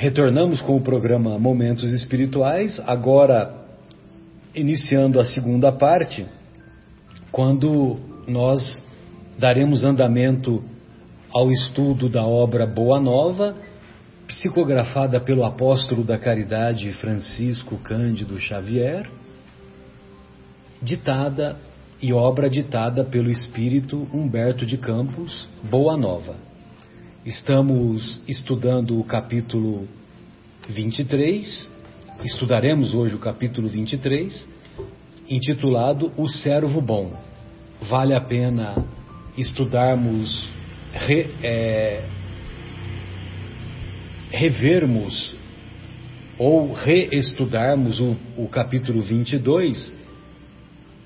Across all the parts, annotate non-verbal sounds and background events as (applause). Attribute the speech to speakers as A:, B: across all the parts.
A: retornamos com o programa Momentos Espirituais, agora iniciando a segunda parte, quando nós daremos andamento ao estudo da obra Boa Nova, psicografada pelo apóstolo da caridade Francisco Cândido Xavier, ditada e obra ditada pelo espírito Humberto de Campos, Boa Nova. Estamos estudando o capítulo 23, estudaremos hoje o capítulo 23, intitulado O Servo Bom. Vale a pena estudarmos, re, é, revermos ou reestudarmos o, o capítulo 22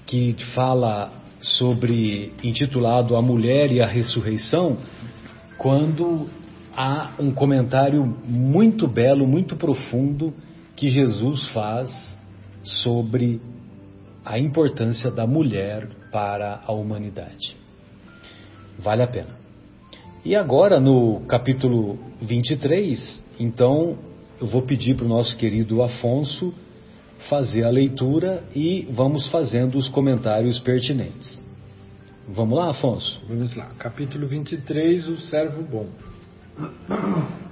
A: que fala sobre, intitulado A Mulher e a Ressurreição, quando há um comentário muito belo, muito profundo que Jesus faz sobre a importância da mulher para a humanidade. Vale a pena. E agora, no capítulo 23, então, eu vou pedir para o nosso querido Afonso fazer a leitura e vamos fazendo os comentários pertinentes. Vamos lá, Afonso?
B: Vamos lá. Capítulo 23 O servo bom.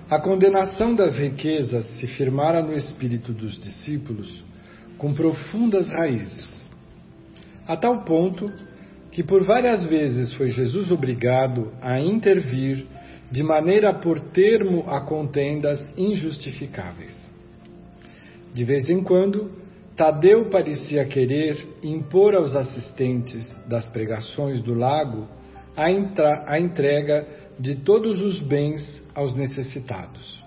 B: A condenação das riquezas se firmara no espírito dos discípulos com profundas raízes, a tal ponto que por várias vezes foi Jesus obrigado a intervir de maneira a pôr termo a contendas injustificáveis. De vez em quando, Tadeu parecia querer impor aos assistentes das pregações do lago a, a entrega de todos os bens aos necessitados.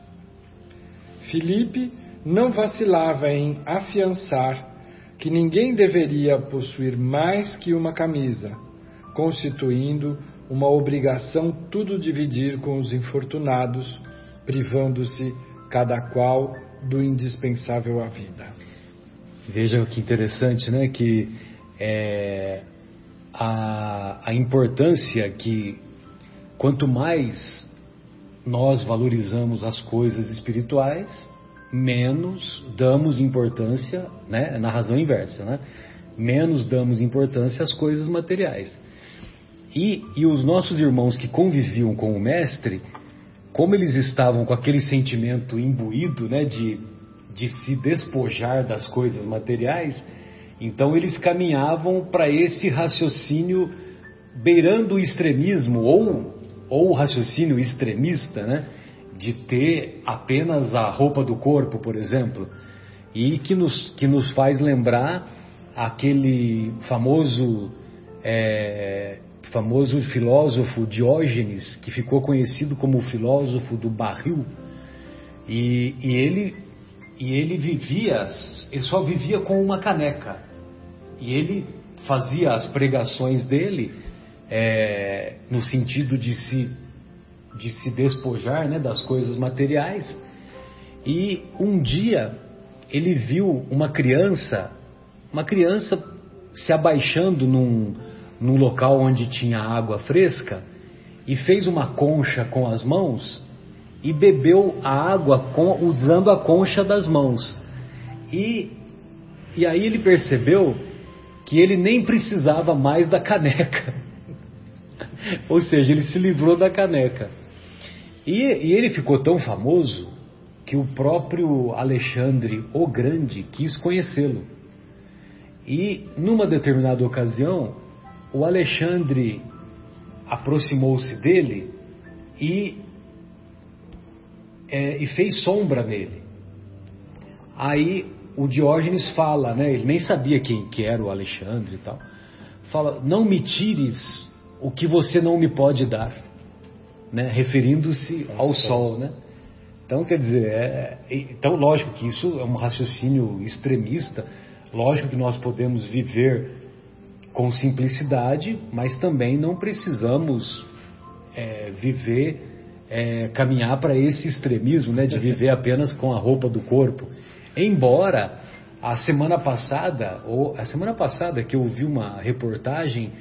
B: Filipe não vacilava em afiançar que ninguém deveria possuir mais que uma camisa, constituindo uma obrigação tudo dividir com os infortunados, privando-se cada qual do indispensável à vida.
A: Veja que interessante, né? Que é, a, a importância que quanto mais nós valorizamos as coisas espirituais, menos damos importância, né? Na razão inversa, né? Menos damos importância às coisas materiais. E, e os nossos irmãos que conviviam com o mestre, como eles estavam com aquele sentimento imbuído, né? De de se despojar das coisas materiais, então eles caminhavam para esse raciocínio beirando o extremismo ou, ou o raciocínio extremista, né? De ter apenas a roupa do corpo, por exemplo, e que nos, que nos faz lembrar aquele famoso é, famoso filósofo Diógenes, que ficou conhecido como o filósofo do barril, e, e ele e ele vivia, ele só vivia com uma caneca. E ele fazia as pregações dele é, no sentido de se, de se despojar né, das coisas materiais. E um dia ele viu uma criança, uma criança se abaixando num, num local onde tinha água fresca e fez uma concha com as mãos e bebeu a água com, usando a concha das mãos. E, e aí ele percebeu que ele nem precisava mais da caneca. (laughs) Ou seja, ele se livrou da caneca. E, e ele ficou tão famoso que o próprio Alexandre o Grande quis conhecê-lo. E numa determinada ocasião, o Alexandre aproximou-se dele e é, e fez sombra nele. Aí o Diógenes fala, né? Ele nem sabia quem que era o Alexandre e tal. Fala: "Não me tires o que você não me pode dar", né? Referindo-se ao sol, né? Então quer dizer, é, então lógico que isso é um raciocínio extremista. Lógico que nós podemos viver com simplicidade, mas também não precisamos é, viver é, caminhar para esse extremismo, né, de viver apenas com a roupa do corpo. Embora a semana passada, ou a semana passada que eu vi uma reportagem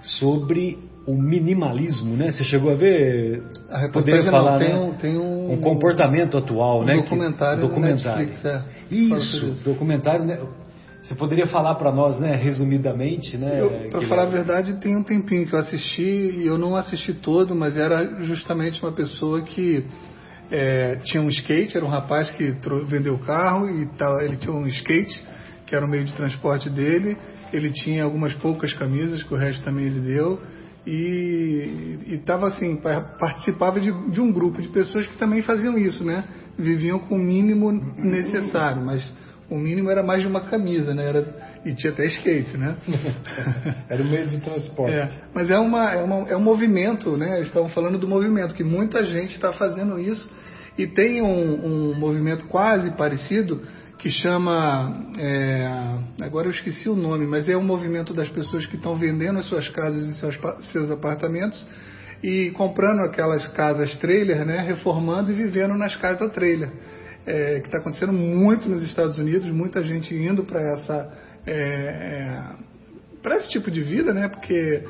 A: sobre o minimalismo, né? Você chegou a ver?
C: A
A: poderia falar,
C: não, tem,
A: né?
C: um, tem um,
A: um comportamento atual,
C: um
A: né?
C: documentário,
A: que, documentário.
C: Netflix, é,
A: Isso, documentário, né? Você poderia falar para nós, né, resumidamente, né?
C: Para falar a verdade, tem um tempinho que eu assisti e eu não assisti todo, mas era justamente uma pessoa que é, tinha um skate, era um rapaz que vendeu carro e tal, ele tinha um skate que era o meio de transporte dele. Ele tinha algumas poucas camisas, que o resto também ele deu e estava assim, participava de, de, um grupo de pessoas que também faziam isso, né? Viviam com o mínimo necessário, mas o mínimo era mais de uma camisa, né? Era, e tinha até skate, né? (laughs)
B: era o meio de transporte.
C: É, mas é, uma, é, uma, é um movimento, né? Eles estavam falando do movimento, que muita gente está fazendo isso e tem um, um movimento quase parecido que chama. É, agora eu esqueci o nome, mas é um movimento das pessoas que estão vendendo as suas casas e seus, seus apartamentos e comprando aquelas casas trailer, né, reformando e vivendo nas casas trailer. É, que está acontecendo muito nos Estados Unidos, muita gente indo para essa. É, é para esse tipo de vida, né? Porque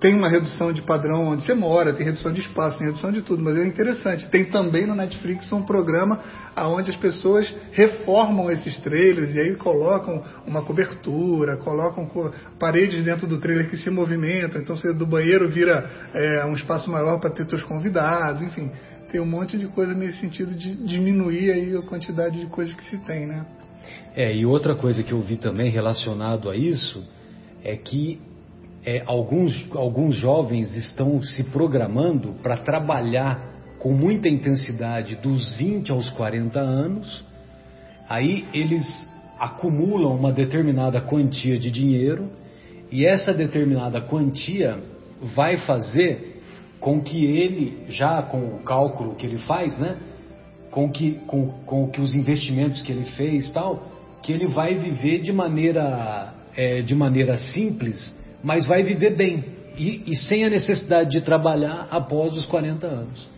C: tem uma redução de padrão onde você mora, tem redução de espaço, tem redução de tudo, mas é interessante. Tem também no Netflix um programa onde as pessoas reformam esses trailers e aí colocam uma cobertura, colocam paredes dentro do trailer que se movimentam, então você do banheiro vira é, um espaço maior para ter seus convidados, enfim. Tem um monte de coisa nesse sentido de diminuir aí a quantidade de coisas que se tem, né?
A: É, e outra coisa que eu vi também relacionado a isso é que é, alguns, alguns jovens estão se programando para trabalhar com muita intensidade dos 20 aos 40 anos, aí eles acumulam uma determinada quantia de dinheiro e essa determinada quantia vai fazer com que ele, já com o cálculo que ele faz, né, com que, com, com que os investimentos que ele fez tal, que ele vai viver de maneira, é, de maneira simples mas vai viver bem e, e sem a necessidade de trabalhar após os 40 anos.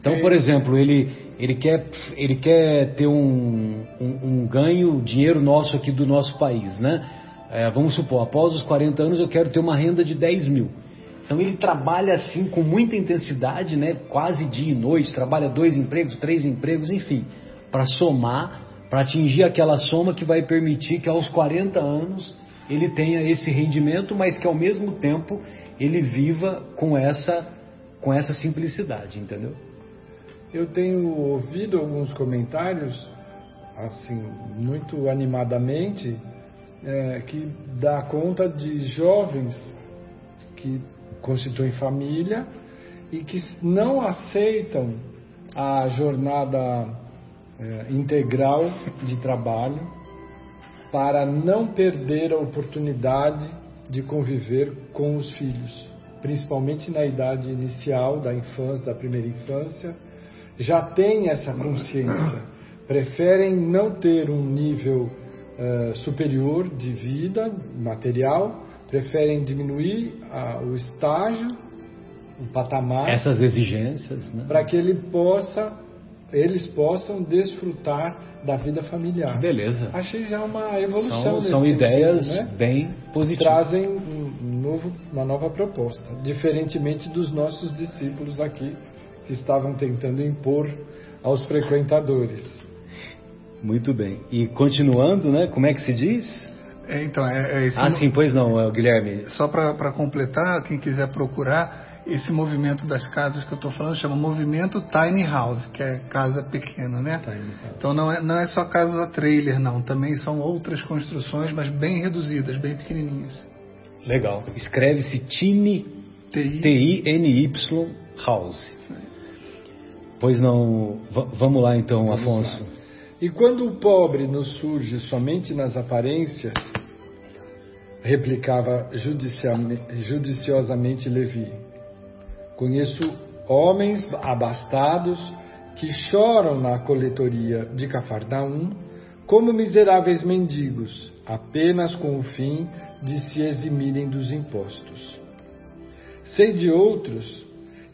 A: Então, por exemplo, ele, ele, quer, ele quer ter um, um, um ganho, dinheiro nosso aqui do nosso país, né? É, vamos supor, após os 40 anos eu quero ter uma renda de 10 mil. Então ele trabalha assim com muita intensidade, né? Quase dia e noite, trabalha dois empregos, três empregos, enfim, para somar, para atingir aquela soma que vai permitir que aos 40 anos ele tenha esse rendimento, mas que ao mesmo tempo ele viva com essa, com essa simplicidade, entendeu?
B: Eu tenho ouvido alguns comentários, assim, muito animadamente, é, que dá conta de jovens que constituem família e que não aceitam a jornada é, integral de trabalho para não perder a oportunidade de conviver com os filhos, principalmente na idade inicial da infância, da primeira infância, já têm essa consciência, preferem não ter um nível uh, superior de vida material, preferem diminuir uh, o estágio, o patamar,
A: essas exigências, né?
B: para que ele possa eles possam desfrutar da vida familiar.
A: Beleza.
B: Achei já uma evolução.
A: São, são ideias sentido, né? bem positivas.
B: Trazem um novo, uma nova proposta, diferentemente dos nossos discípulos aqui, que estavam tentando impor aos frequentadores.
A: Muito bem. E continuando, né? Como é que se diz?
C: É, então, é, é
A: ah, sim, pois não, Guilherme.
C: Só para completar, quem quiser procurar, esse movimento das casas que eu estou falando chama movimento tiny house, que é casa pequena, né? Então não é, não é só casa trailer, não. Também são outras construções, mas bem reduzidas, bem pequenininhas.
A: Legal. Escreve-se Tiny T-I-N-Y House. Pois não. Vamos lá então, Afonso.
B: E quando o pobre nos surge somente nas aparências, replicava judiciosamente Levi, Conheço homens abastados que choram na coletoria de Cafarnaum como miseráveis mendigos, apenas com o fim de se eximirem dos impostos. Sei de outros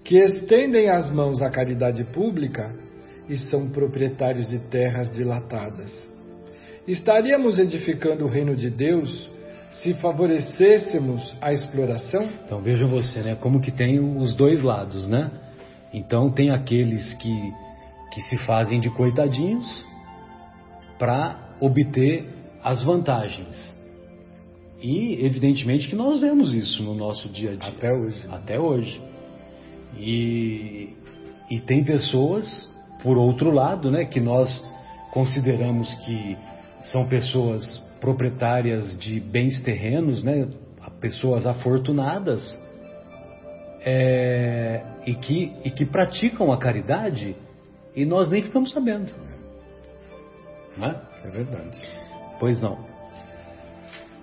B: que estendem as mãos à caridade pública e são proprietários de terras dilatadas. Estaríamos edificando o reino de Deus se favorecêssemos a exploração?
A: Então vejam você, né? Como que tem os dois lados, né? Então tem aqueles que, que se fazem de coitadinhos para obter as vantagens. E evidentemente que nós vemos isso no nosso dia a dia.
B: Até hoje.
A: Até hoje. E, e tem pessoas, por outro lado, né, que nós consideramos que são pessoas proprietárias de bens terrenos, né, pessoas afortunadas, é, e, que, e que praticam a caridade e nós nem ficamos sabendo.
B: Não é? é verdade.
A: Pois não.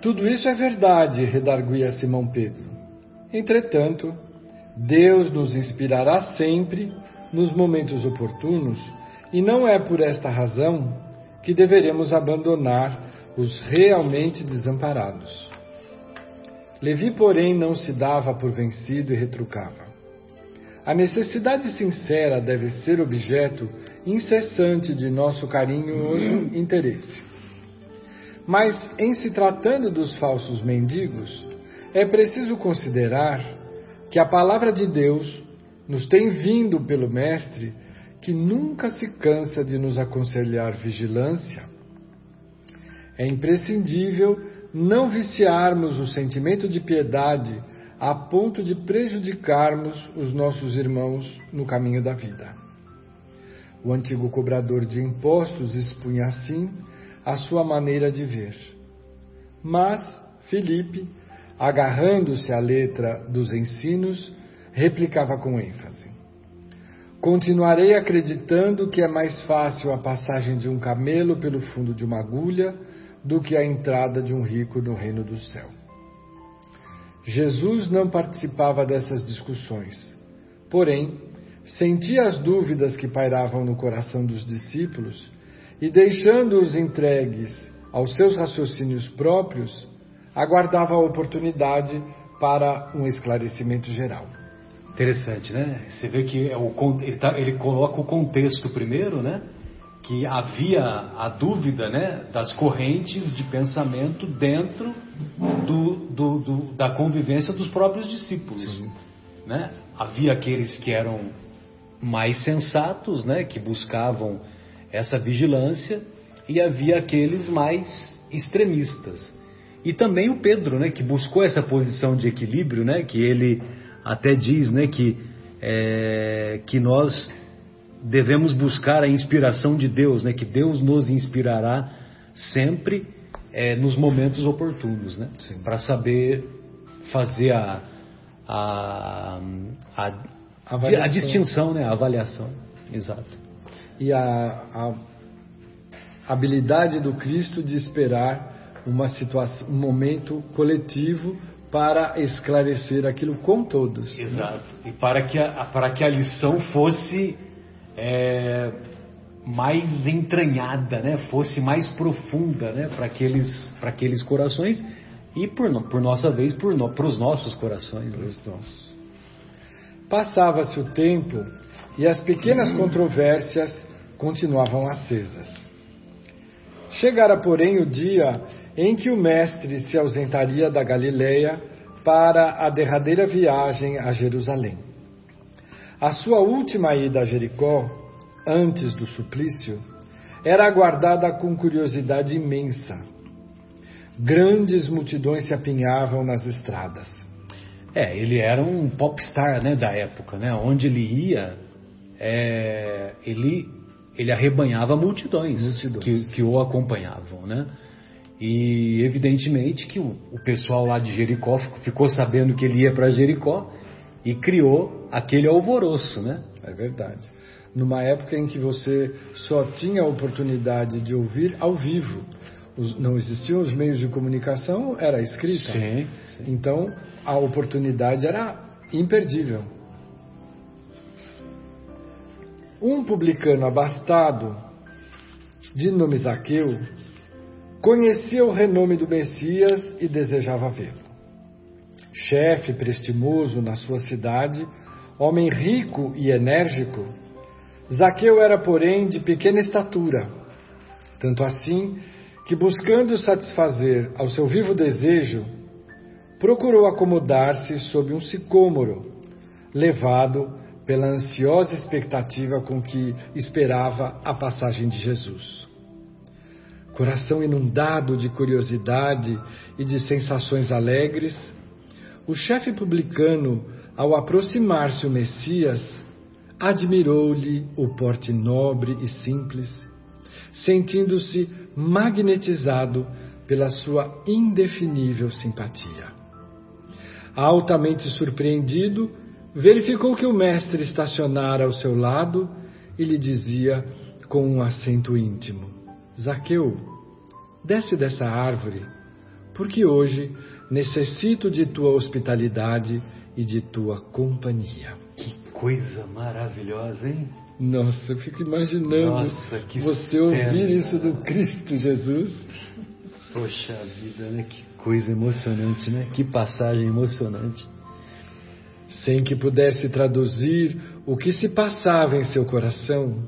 B: Tudo isso é verdade, redarguia Simão Pedro. Entretanto, Deus nos inspirará sempre nos momentos oportunos e não é por esta razão que deveremos abandonar os realmente desamparados. Levi, porém, não se dava por vencido e retrucava. A necessidade sincera deve ser objeto incessante de nosso carinhoso (clears throat) interesse. Mas, em se tratando dos falsos mendigos, é preciso considerar que a palavra de Deus nos tem vindo pelo Mestre, que nunca se cansa de nos aconselhar vigilância. É imprescindível não viciarmos o sentimento de piedade a ponto de prejudicarmos os nossos irmãos no caminho da vida. O antigo cobrador de impostos expunha assim a sua maneira de ver. Mas Felipe, agarrando-se à letra dos ensinos, replicava com ênfase: Continuarei acreditando que é mais fácil a passagem de um camelo pelo fundo de uma agulha do que a entrada de um rico no reino do céu. Jesus não participava dessas discussões, porém, sentia as dúvidas que pairavam no coração dos discípulos e, deixando-os entregues aos seus raciocínios próprios, aguardava a oportunidade para um esclarecimento geral.
A: Interessante, né? Você vê que é o, ele, tá, ele coloca o contexto primeiro, né? que havia a dúvida né, das correntes de pensamento dentro do, do, do, da convivência dos próprios discípulos. Né? Havia aqueles que eram mais sensatos, né, que buscavam essa vigilância, e havia aqueles mais extremistas. E também o Pedro, né, que buscou essa posição de equilíbrio, né, que ele até diz né, que, é, que nós devemos buscar a inspiração de Deus, né? Que Deus nos inspirará sempre é, nos momentos oportunos, né? Para saber fazer a a, a, a, distinção, né? A avaliação, exato.
B: E a, a habilidade do Cristo de esperar uma situação, um momento coletivo para esclarecer aquilo com todos.
A: Exato. Né? E para que a, para que a lição fosse é, mais entranhada, né? fosse mais profunda né? para aqueles, aqueles corações e, por, por nossa vez, para no, os nossos corações. Né?
B: nossos. Passava-se o tempo e as pequenas controvérsias continuavam acesas. Chegara, porém, o dia em que o Mestre se ausentaria da Galileia para a derradeira viagem a Jerusalém. A sua última ida a Jericó, antes do suplício, era aguardada com curiosidade imensa. Grandes multidões se apinhavam nas estradas.
A: É, ele era um popstar né, da época, né? Onde ele ia, é, ele, ele arrebanhava multidões, multidões. Que, que o acompanhavam, né? E evidentemente que o, o pessoal lá de Jericó ficou sabendo que ele ia para Jericó e criou aquele alvoroço, né?
B: É verdade. Numa época em que você só tinha a oportunidade de ouvir ao vivo, os, não existiam os meios de comunicação, era escrita.
A: Sim,
B: sim. Então a oportunidade era imperdível. Um publicano abastado, de nome Zaqueu, conhecia o renome do Messias e desejava vê-lo chefe prestimoso na sua cidade, homem rico e enérgico, Zaqueu era, porém, de pequena estatura, tanto assim que, buscando satisfazer ao seu vivo desejo, procurou acomodar-se sob um sicômoro, levado pela ansiosa expectativa com que esperava a passagem de Jesus. Coração inundado de curiosidade e de sensações alegres, o chefe publicano, ao aproximar-se o Messias, admirou-lhe o porte nobre e simples, sentindo-se magnetizado pela sua indefinível simpatia. Altamente surpreendido, verificou que o mestre estacionara ao seu lado e lhe dizia com um acento íntimo: Zaqueu, desce dessa árvore, porque hoje necessito de tua hospitalidade e de tua companhia.
A: Que coisa maravilhosa, hein?
B: Nossa, eu fico imaginando
A: Nossa,
B: você ouvir isso do Cristo Jesus.
A: Poxa vida, né? Que coisa emocionante, né? Que passagem emocionante.
B: Sem que pudesse traduzir o que se passava em seu coração,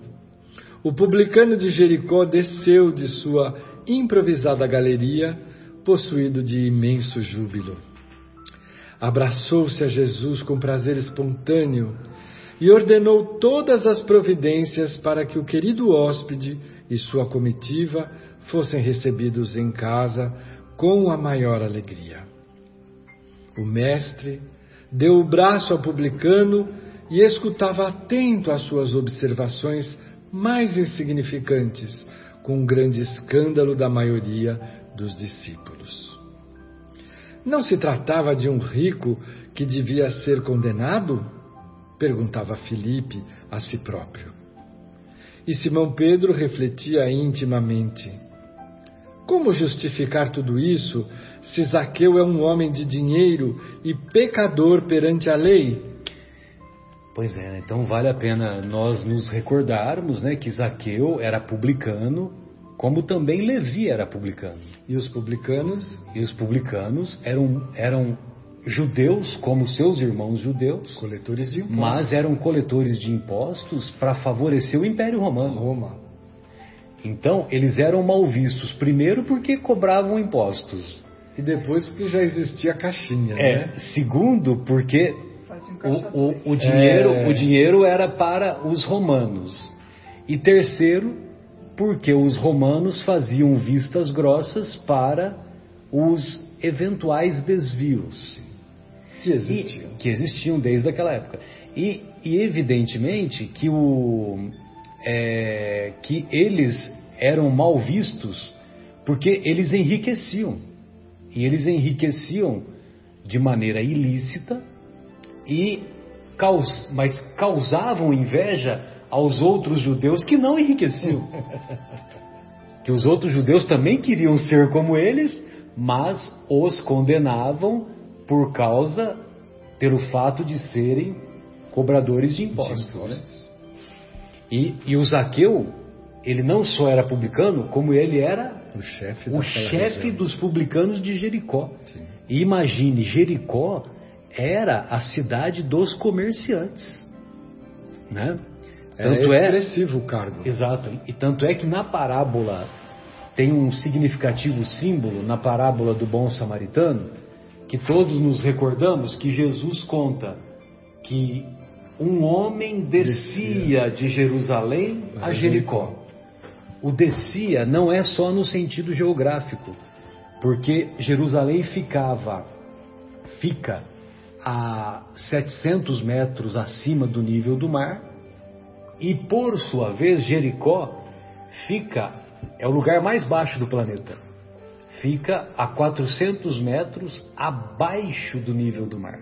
B: o publicano de Jericó desceu de sua improvisada galeria, possuído de imenso júbilo. Abraçou-se a Jesus com prazer espontâneo e ordenou todas as providências para que o querido hóspede e sua comitiva fossem recebidos em casa com a maior alegria. O mestre deu o braço ao publicano e escutava atento às suas observações mais insignificantes, com um grande escândalo da maioria dos discípulos. Não se tratava de um rico que devia ser condenado? perguntava Filipe a si próprio. E Simão Pedro refletia intimamente: Como justificar tudo isso se Zaqueu é um homem de dinheiro e pecador perante a lei?
A: Pois é, então vale a pena nós nos recordarmos né, que Zaqueu era publicano, como também Levi era publicano.
B: E os publicanos?
A: E os publicanos eram, eram judeus, como seus irmãos judeus,
B: coletores de impostos.
A: mas eram coletores de impostos para favorecer o Império Romano.
B: Roma.
A: Então, eles eram mal vistos, primeiro porque cobravam impostos.
B: E depois porque já existia a caixinha,
A: É,
B: né?
A: segundo, porque o, o, o dinheiro,
B: É.
A: o dinheiro era para os romanos. E terceiro, porque os romanos faziam vistas grossas para os eventuais desvios
B: Que existiam.
A: e- que existiam desde aquela época. E, e evidentemente que, o, é, que eles eram mal vistos porque eles enriqueciam. E eles enriqueciam de maneira ilícita e caus, mas causavam inveja aos outros judeus que não enriqueciam. (laughs) que os outros judeus também queriam ser como eles, mas os condenavam por causa pelo fato de serem cobradores de impostos. né? E, e o Zaqueu, ele não só era publicano, como ele era
B: O chefe
A: o chefe dos publicanos de Jericó.
B: Sim.
A: E imagine, Jericó era a cidade dos comerciantes. Né?
B: Era
A: Tanto é,
B: expressivo o cargo.
A: Exato. E tanto é que na parábola tem um significativo símbolo na parábola do bom samaritano, que todos nos recordamos que Jesus conta que um homem descia de Jerusalém a Jericó. O descia não é só no sentido geográfico, porque Jerusalém ficava fica a 700 metros acima do nível do mar e por sua vez Jericó fica é o lugar mais baixo do planeta. Fica a 400 metros abaixo do nível do mar.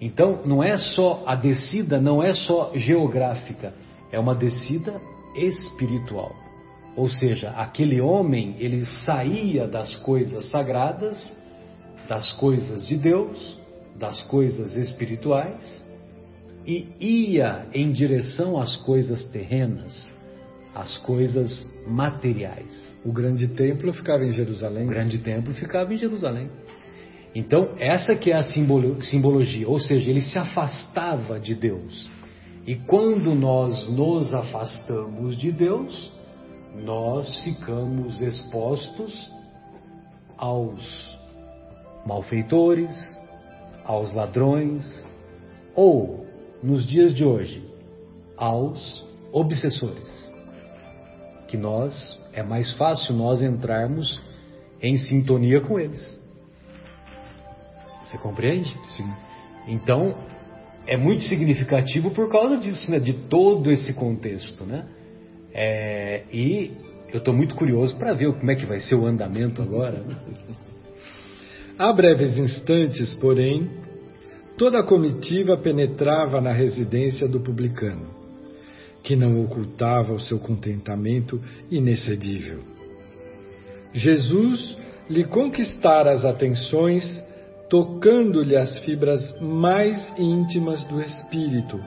A: Então, não é só a descida, não é só geográfica, é uma descida espiritual. Ou seja, aquele homem, ele saía das coisas sagradas, das coisas de Deus, das coisas espirituais e ia em direção às coisas terrenas, às coisas materiais.
B: O grande templo ficava em
A: O
B: Jerusalém.
A: grande templo ficava em Jerusalém. Então, essa que é a simbolo- simbologia, ou seja, ele se afastava de Deus. E quando nós nos afastamos de Deus, nós ficamos expostos aos malfeitores, aos ladrões ou, nos dias de hoje, aos obsessores. Que nós, é mais fácil nós entrarmos em sintonia com eles. Você compreende?
B: Sim.
A: Então, é muito significativo por causa disso, né? De todo esse contexto, né? É, e eu estou muito curioso para ver como é que vai ser o andamento agora. Né? (laughs)
B: Há breves instantes, porém, toda a comitiva penetrava na residência do publicano, que não ocultava o seu contentamento inexcedível. Jesus lhe conquistara as atenções, tocando-lhe as fibras mais íntimas do espírito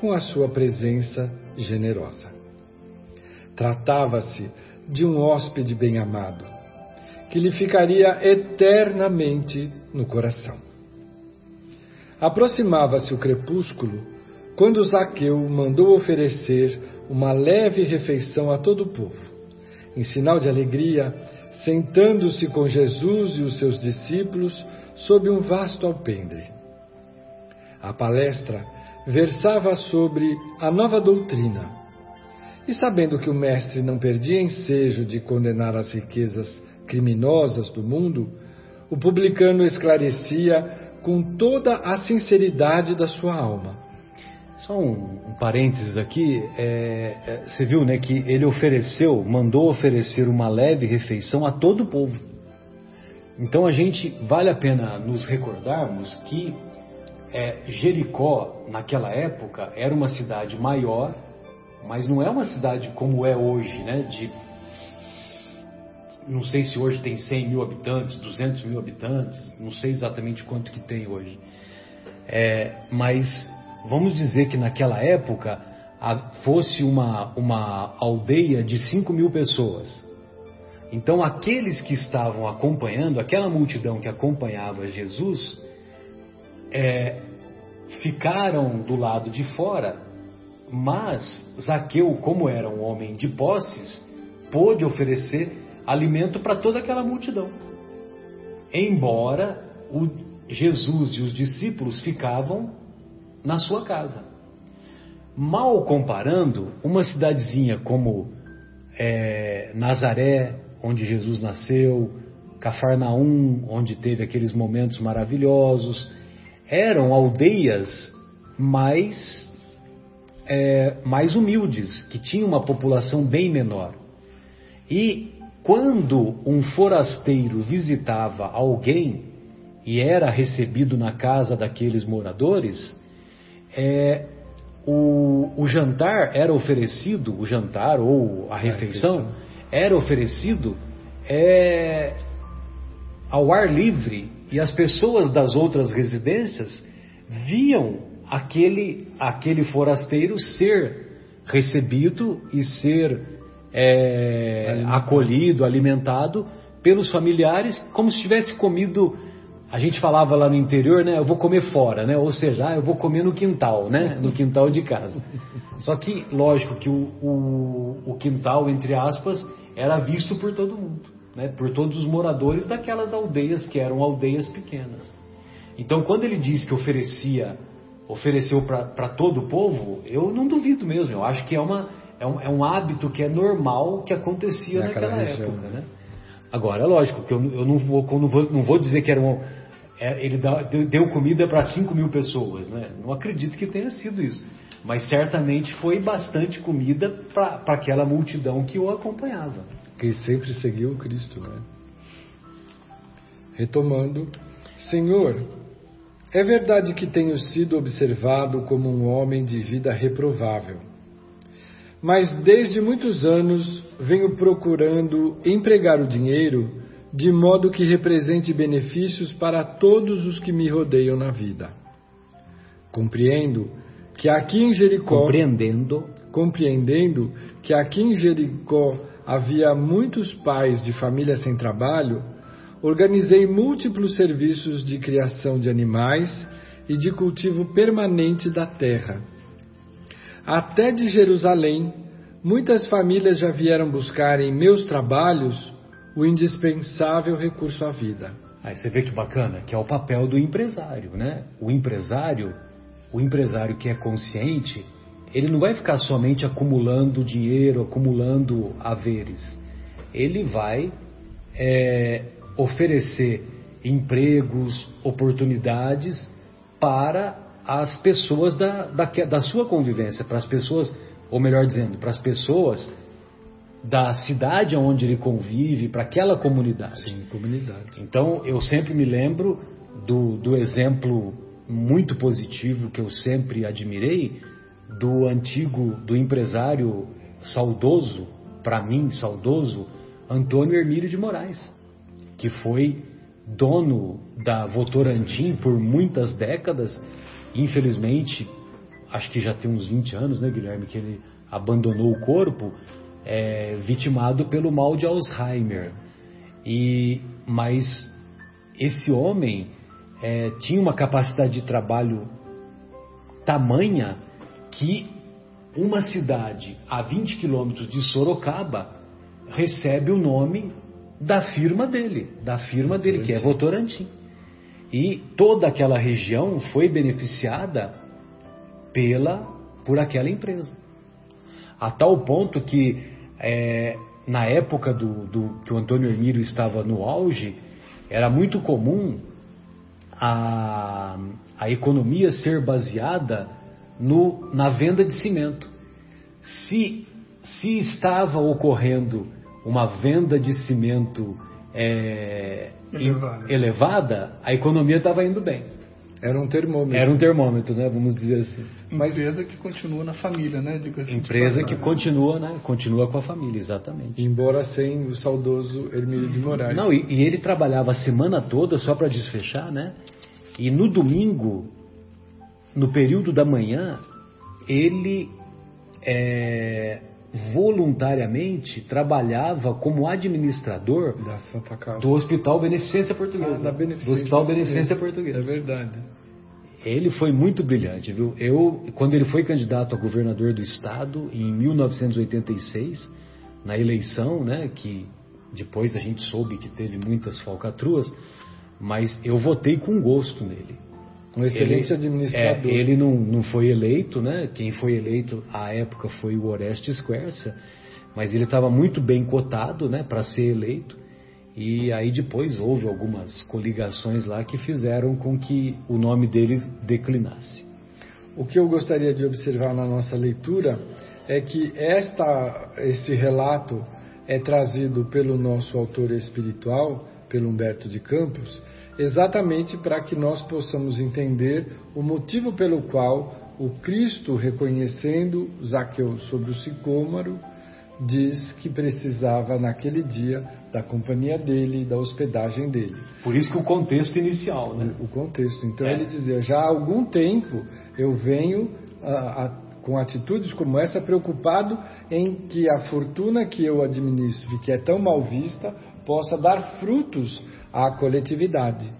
B: com a sua presença generosa. Tratava-se de um hóspede bem-amado, que lhe ficaria eternamente no coração. Aproximava-se o crepúsculo quando Zaqueu mandou oferecer uma leve refeição a todo o povo. Em sinal de alegria, sentando-se com Jesus e os seus discípulos sob um vasto alpendre. A palestra versava sobre a nova doutrina e sabendo que o mestre não perdia ensejo de condenar as riquezas criminosas do mundo, o publicano esclarecia com toda a sinceridade da sua alma.
A: Só um, um parênteses aqui, é, é, você viu né, que ele ofereceu, mandou oferecer uma leve refeição a todo o povo. Então a gente vale a pena nos recordarmos que é, Jericó, naquela época, era uma cidade maior mas não é uma cidade como é hoje, né? De não sei se hoje tem 100 mil habitantes, 200 mil habitantes, não sei exatamente quanto que tem hoje. É, mas vamos dizer que naquela época a, fosse uma, uma aldeia de 5 mil pessoas. Então aqueles que estavam acompanhando, aquela multidão que acompanhava Jesus, é, ficaram do lado de fora mas Zaqueu, como era um homem de posses, pôde oferecer alimento para toda aquela multidão. Embora o Jesus e os discípulos ficavam na sua casa. Mal comparando, uma cidadezinha como é, Nazaré, onde Jesus nasceu, Cafarnaum, onde teve aqueles momentos maravilhosos, eram aldeias mais é, mais humildes, que tinham uma população bem menor. E quando um forasteiro visitava alguém e era recebido na casa daqueles moradores, é, o, o, jantar era oferecido, o jantar ou a refeição, era oferecido é, ao ar livre e as pessoas das outras residências viam aquele, aquele forasteiro ser recebido e ser é, alimentado. acolhido, alimentado pelos familiares, como se tivesse comido. A gente falava lá no interior, né? Eu vou comer fora, né? Ou seja, ah, eu vou comer no quintal, né? No quintal de casa. Só que, lógico, que o, o, o quintal, entre aspas, era visto por todo mundo, né? Por todos os moradores daquelas aldeias que eram aldeias pequenas. Então, quando ele diz que oferecia ofereceu para todo o povo, eu não duvido mesmo. Eu acho que é, uma, é, um, é um hábito que é normal que acontecia naquela, naquela região, época. Né? Agora, é lógico que eu, eu não, vou, não, vou, não vou dizer que era um, é, ele deu comida para 5 mil pessoas. Né? Não acredito que tenha sido isso. Mas certamente foi bastante comida para aquela multidão que o acompanhava.
B: Que sempre seguiu o Cristo. Né? Retomando, Senhor, é verdade que tenho sido observado como um homem de vida reprovável, mas desde muitos anos venho procurando empregar o dinheiro de modo que represente benefícios para todos os que me rodeiam na vida. Compreendo que aqui em Jericó
A: compreendendo
B: compreendendo que aqui em Jericó havia muitos pais de família sem trabalho, organizei múltiplos serviços de criação de animais e de cultivo permanente da terra. Até de Jerusalém Muitas famílias já vieram buscar em meus trabalhos o indispensável recurso à vida.
A: Aí você vê que bacana, que é o papel do empresário, né? O empresário, o empresário que é consciente, ele não vai ficar somente acumulando dinheiro, acumulando haveres. Ele vai é, oferecer empregos, oportunidades para as pessoas da, da, da sua convivência, para as pessoas, ou melhor dizendo, para as pessoas da cidade onde ele convive, para aquela comunidade.
B: Sim, comunidade.
A: Então eu sempre me lembro do, do exemplo muito positivo que eu sempre admirei do antigo, do empresário saudoso, para mim saudoso, Antônio Hermílio de Moraes, que foi dono da Votorantim por muitas décadas, infelizmente, acho que já tem uns 20 anos, né, Guilherme, que ele abandonou o corpo, é, vitimado pelo mal de Alzheimer. E mas esse homem é, tinha uma capacidade de trabalho tamanha que uma cidade a 20 quilômetros de Sorocaba recebe o nome da firma dele, da firma dele, que é Votorantim. E toda aquela região foi beneficiada pela por aquela empresa. A tal ponto que é, na época do, do, que o Antônio Hermílio estava no auge, era muito comum a, a economia ser baseada no, na venda de cimento. Se, se estava ocorrendo uma venda de cimento é, elevada. elevada, a economia estava indo bem.
B: Era um termômetro.
A: Era um termômetro, né? Vamos dizer assim.
C: Empresa que continua na família, né?
A: Assim Empresa que continua, né? Continua com a família, exatamente.
B: Embora sem o saudoso Hermílio de Moraes.
A: Não, e, e ele trabalhava a semana toda só para desfechar, né? E no domingo, no período da manhã, ele é, voluntariamente trabalhava como administrador do Hospital Beneficência Portuguesa.
B: Ah, Beneficência
A: do Hospital Beneficência Portuguesa.
B: É verdade.
A: Ele foi muito brilhante, viu? Eu, quando ele foi candidato a governador do estado em 1986, na eleição, né, que depois a gente soube que teve muitas falcatruas, mas eu votei com gosto nele.
B: Um excelente ele, administrador.
A: É, ele não, não foi eleito, né? Quem foi eleito à época foi o Orestes Quercia, mas ele estava muito bem cotado, né, para ser eleito. E aí depois houve algumas coligações lá que fizeram com que o nome dele declinasse.
B: O que eu gostaria de observar na nossa leitura é que esta, este relato é trazido pelo nosso autor espiritual, pelo Humberto de Campos, exatamente para que nós possamos entender o motivo pelo qual o Cristo, reconhecendo Zaqueu sobre o sicômoro, diz que precisava naquele dia da companhia dele, da hospedagem dele.
A: Por isso que o contexto inicial, né?
B: O contexto. Então é. ele dizia: já há algum tempo eu venho a, a, com atitudes como essa preocupado em que a fortuna que eu administro, que é tão mal vista, possa dar frutos à coletividade.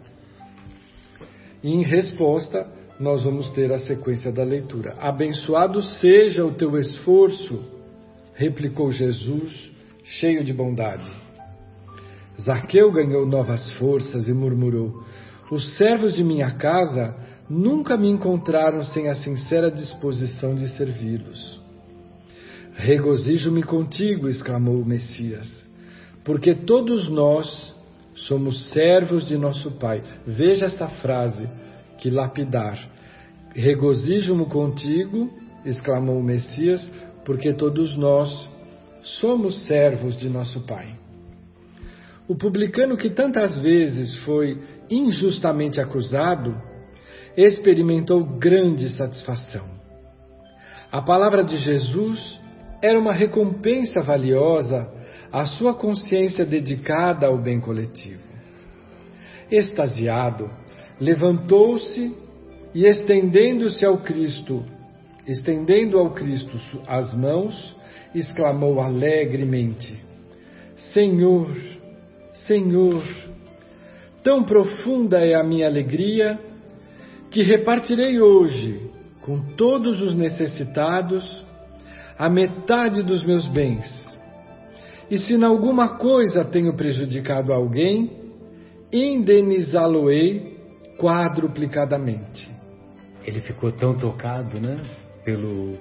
B: Em resposta, nós vamos ter a sequência da leitura. Abençoado seja o teu esforço, replicou Jesus, cheio de bondade. Zaqueu ganhou novas forças e murmurou: Os servos de minha casa nunca me encontraram sem a sincera disposição de servi-los. Regozijo-me contigo, exclamou o Messias porque todos nós somos servos de nosso Pai. Veja esta frase que lapidar. Regozijo-me contigo, exclamou o Messias, porque todos nós somos servos de nosso Pai. O publicano que tantas vezes foi injustamente acusado, experimentou grande satisfação. A palavra de Jesus era uma recompensa valiosa a sua consciência dedicada ao bem coletivo. Extasiado, levantou-se e estendendo-se ao Cristo, estendendo ao Cristo as mãos, exclamou alegremente: Senhor, Senhor, tão profunda é a minha alegria que repartirei hoje com todos os necessitados a metade dos meus bens. E se em alguma coisa tenho prejudicado alguém, indenizá-lo-ei quadruplicadamente.
A: Ele ficou tão tocado, né? Pelo,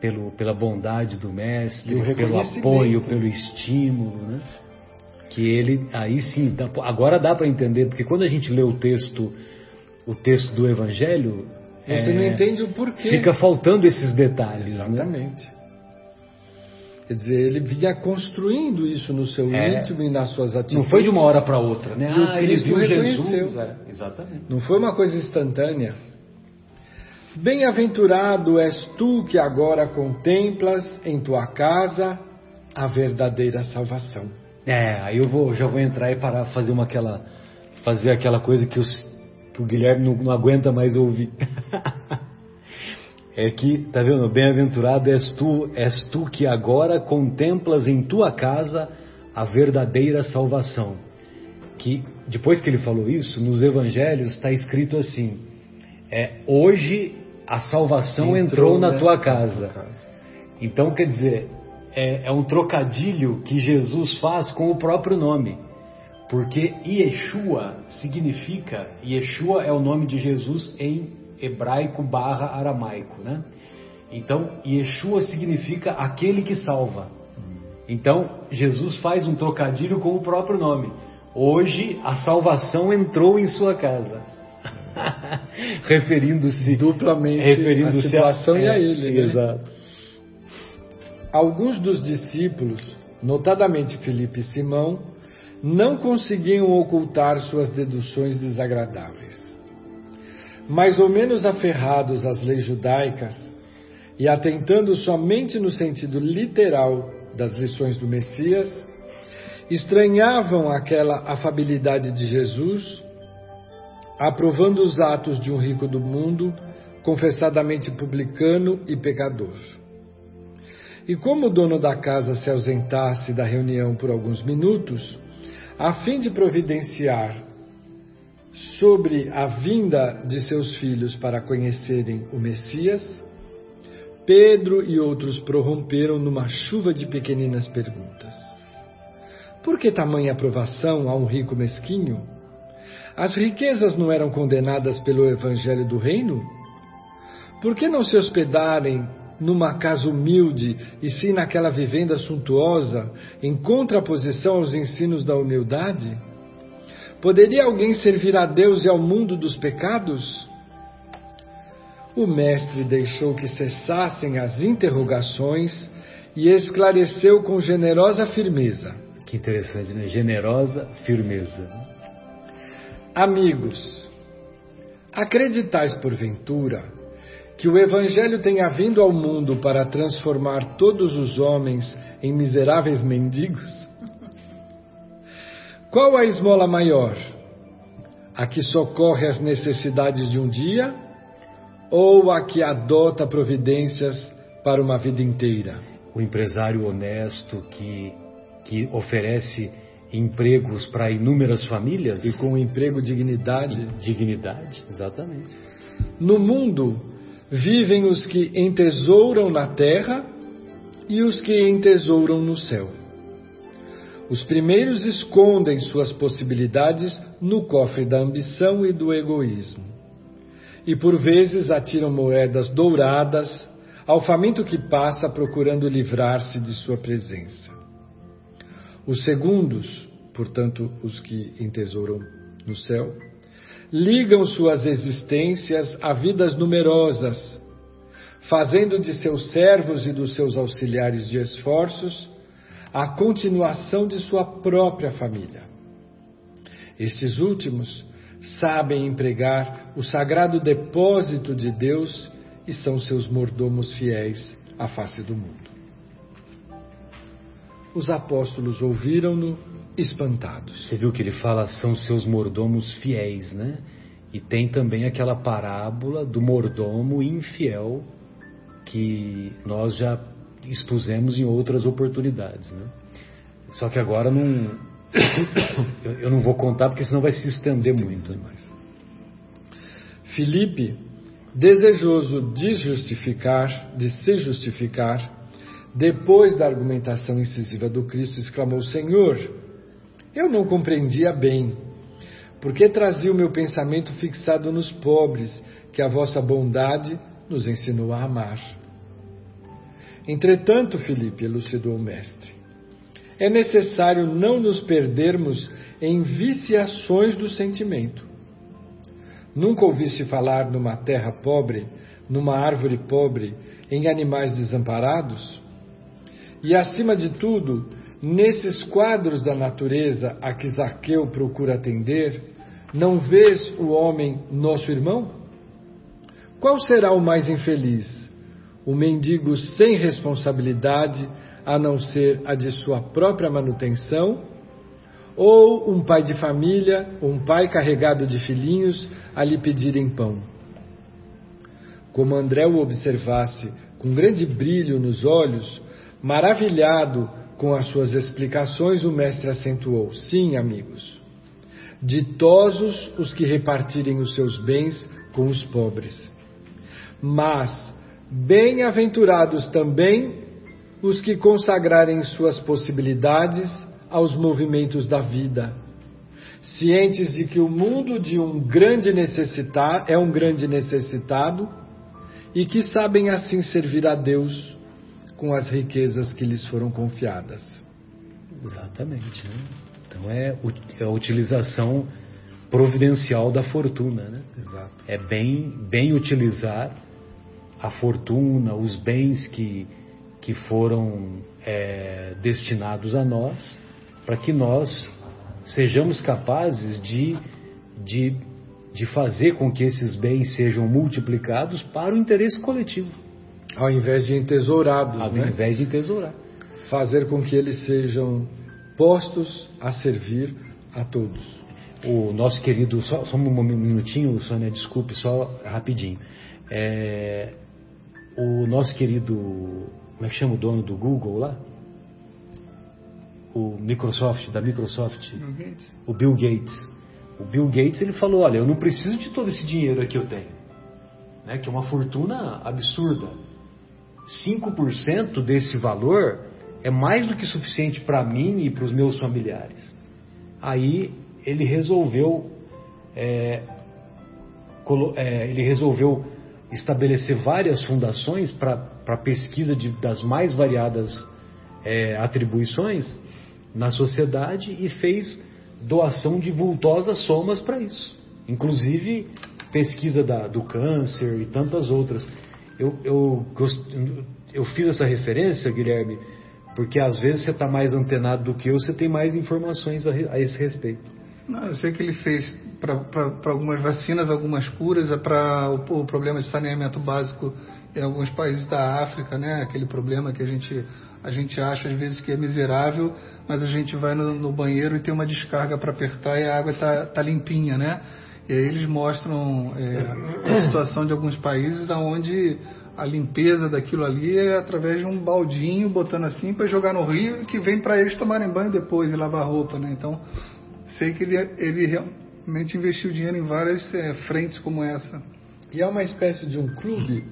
A: pelo, pela bondade do mestre, pelo apoio, pelo estímulo, né? Que ele, aí sim, agora dá para entender, porque quando a gente lê o texto, o texto do Evangelho,
B: você é, não entende o porquê.
A: Fica faltando esses detalhes.
B: Né? Exatamente. Né? Quer dizer, ele vinha construindo isso no seu é, íntimo e nas suas atitudes.
A: Não foi de uma hora para outra, né?
B: Ah, ele viu Jesus. É, exatamente. Não foi uma coisa instantânea. Bem-aventurado és tu que agora contemplas em tua casa a verdadeira salvação.
A: É, aí eu vou, já vou entrar e parar fazer uma aquela fazer aquela coisa que, os, que o Guilherme não, não aguenta mais ouvir. (laughs) é que, tá vendo? Bem-aventurado és tu, és tu que agora contemplas em tua casa a verdadeira salvação. Que depois que ele falou isso, nos evangelhos está escrito assim: é hoje a salvação entrou, entrou na tua casa. casa. Então, quer dizer, é, é um trocadilho que Jesus faz com o próprio nome. Porque Yeshua significa, Yeshua é o nome de Jesus em hebraico barra aramaico, né? Então, Yeshua significa aquele que salva. Então, Jesus faz um trocadilho com o próprio nome. Hoje a salvação entrou em sua casa. (laughs) referindo-se
B: duplamente referindo à situação a, e a é, ele. Né? Exato. Alguns dos discípulos, notadamente Felipe e Simão, não conseguiam ocultar suas deduções desagradáveis mais ou menos aferrados às leis judaicas e atentando somente no sentido literal das lições do Messias, estranhavam aquela afabilidade de Jesus, aprovando os atos de um rico do mundo, confessadamente publicano e pecador. E como o dono da casa se ausentasse da reunião por alguns minutos, a fim de providenciar sobre a vinda de seus filhos para conhecerem o Messias, Pedro e outros prorromperam numa chuva de pequeninas perguntas. Por que tamanha aprovação a um rico mesquinho? As riquezas não eram condenadas pelo Evangelho do Reino? Por que não se hospedarem numa casa humilde e sim naquela vivenda suntuosa, em contraposição aos ensinos da humildade? Poderia alguém servir a Deus e ao mundo dos pecados? O mestre deixou que cessassem as interrogações e esclareceu com generosa firmeza.
A: Que interessante, né? Generosa firmeza.
B: Amigos, acreditais porventura que o Evangelho tenha vindo ao mundo para transformar todos os homens em miseráveis mendigos? Qual a esmola maior? A que socorre as necessidades de um dia ou a que adota providências para uma vida inteira?
A: O empresário honesto que, que oferece empregos para inúmeras famílias.
B: E com emprego dignidade.
A: Dignidade, exatamente.
B: No mundo vivem os que entesouram na terra e os que entesouram no céu. Os primeiros escondem suas possibilidades no cofre da ambição e do egoísmo. E por vezes atiram moedas douradas ao faminto que passa procurando livrar-se de sua presença. Os segundos, portanto, os que entesouram no céu, ligam suas existências a vidas numerosas, fazendo de seus servos e dos seus auxiliares de esforços a continuação de sua própria família. Estes últimos sabem empregar o sagrado depósito de Deus e são seus mordomos fiéis à face do mundo. Os apóstolos ouviram-no espantados.
A: Você viu que ele fala são seus mordomos fiéis, né? E tem também aquela parábola do mordomo infiel que nós já expusemos em outras oportunidades. Né? Só que agora não, (coughs) eu, eu, não vou contar porque senão vai se estender muito.
B: Mais. Filipe Desejoso de justificar, de se justificar, depois da argumentação incisiva do Cristo, exclamou: Senhor, eu não compreendia bem, porque trazia o meu pensamento fixado nos pobres, que a vossa bondade nos ensinou a amar. Entretanto, Felipe, elucidou o Mestre, é necessário não nos perdermos em viciações do sentimento. Nunca ouviste falar numa terra pobre, numa árvore pobre, em animais desamparados? E acima de tudo, nesses quadros da natureza a que Zaqueu procura atender, não vês o homem nosso irmão? Qual será o mais infeliz? O mendigo sem responsabilidade, a não ser a de sua própria manutenção? Ou um pai de família, um pai carregado de filhinhos a lhe pedirem pão? Como André o observasse com grande brilho nos olhos, Maravilhado com as suas explicações, o mestre acentuou: Sim, amigos. Ditosos os que repartirem os seus bens com os pobres. Mas bem-aventurados também os que consagrarem suas possibilidades aos movimentos da vida, cientes de que o mundo de um grande necessitar é um grande necessitado e que sabem assim servir a Deus com as riquezas que lhes foram confiadas.
A: Exatamente. Né? Então é, é, a utilização providencial da fortuna. Né?
B: Exato.
A: É bem, bem utilizar a fortuna, os bens que, que foram é, destinados a nós, para que nós sejamos capazes de, de, de fazer com que esses bens sejam multiplicados para o interesse coletivo.
B: Ao invés de entesourados,
A: Ao
B: né?
A: invés de entesourar.
B: Fazer com que eles sejam postos a servir a todos.
A: O nosso querido, só, só um minutinho, Sônia, desculpe, só rapidinho. É, o nosso querido, como é que chama o dono do Google lá? O Microsoft, da Microsoft.
C: Bill Gates.
A: O Bill Gates. O Bill Gates ele falou, olha, eu não preciso de todo esse dinheiro que eu tenho, né, que é uma fortuna absurda. 5% desse valor é mais do que suficiente para mim e para os meus familiares. Aí ele resolveu, é, é, ele resolveu estabelecer várias fundações para pesquisa de, das mais variadas é, atribuições na sociedade e fez doação de vultosas somas para isso, inclusive pesquisa da, do câncer e tantas outras. Eu, eu, eu fiz essa referência, Guilherme, porque às vezes você está mais antenado do que eu, você tem mais informações a, a esse respeito.
C: Não, eu sei que ele fez para algumas vacinas, algumas curas, é para o, o, problema de saneamento básico em alguns países da África, né? Aquele problema que a gente, a gente acha às vezes que é miserável, mas a gente vai no, no banheiro e tem uma descarga para apertar e a água está tá limpinha, né? E aí eles mostram é, a situação de alguns países onde a limpeza daquilo ali é através de um baldinho, botando assim para jogar no rio que vem para eles tomarem banho depois e lavar roupa, né? Então, sei que ele, ele realmente investiu dinheiro em várias é, frentes como essa.
B: E é uma espécie de um clube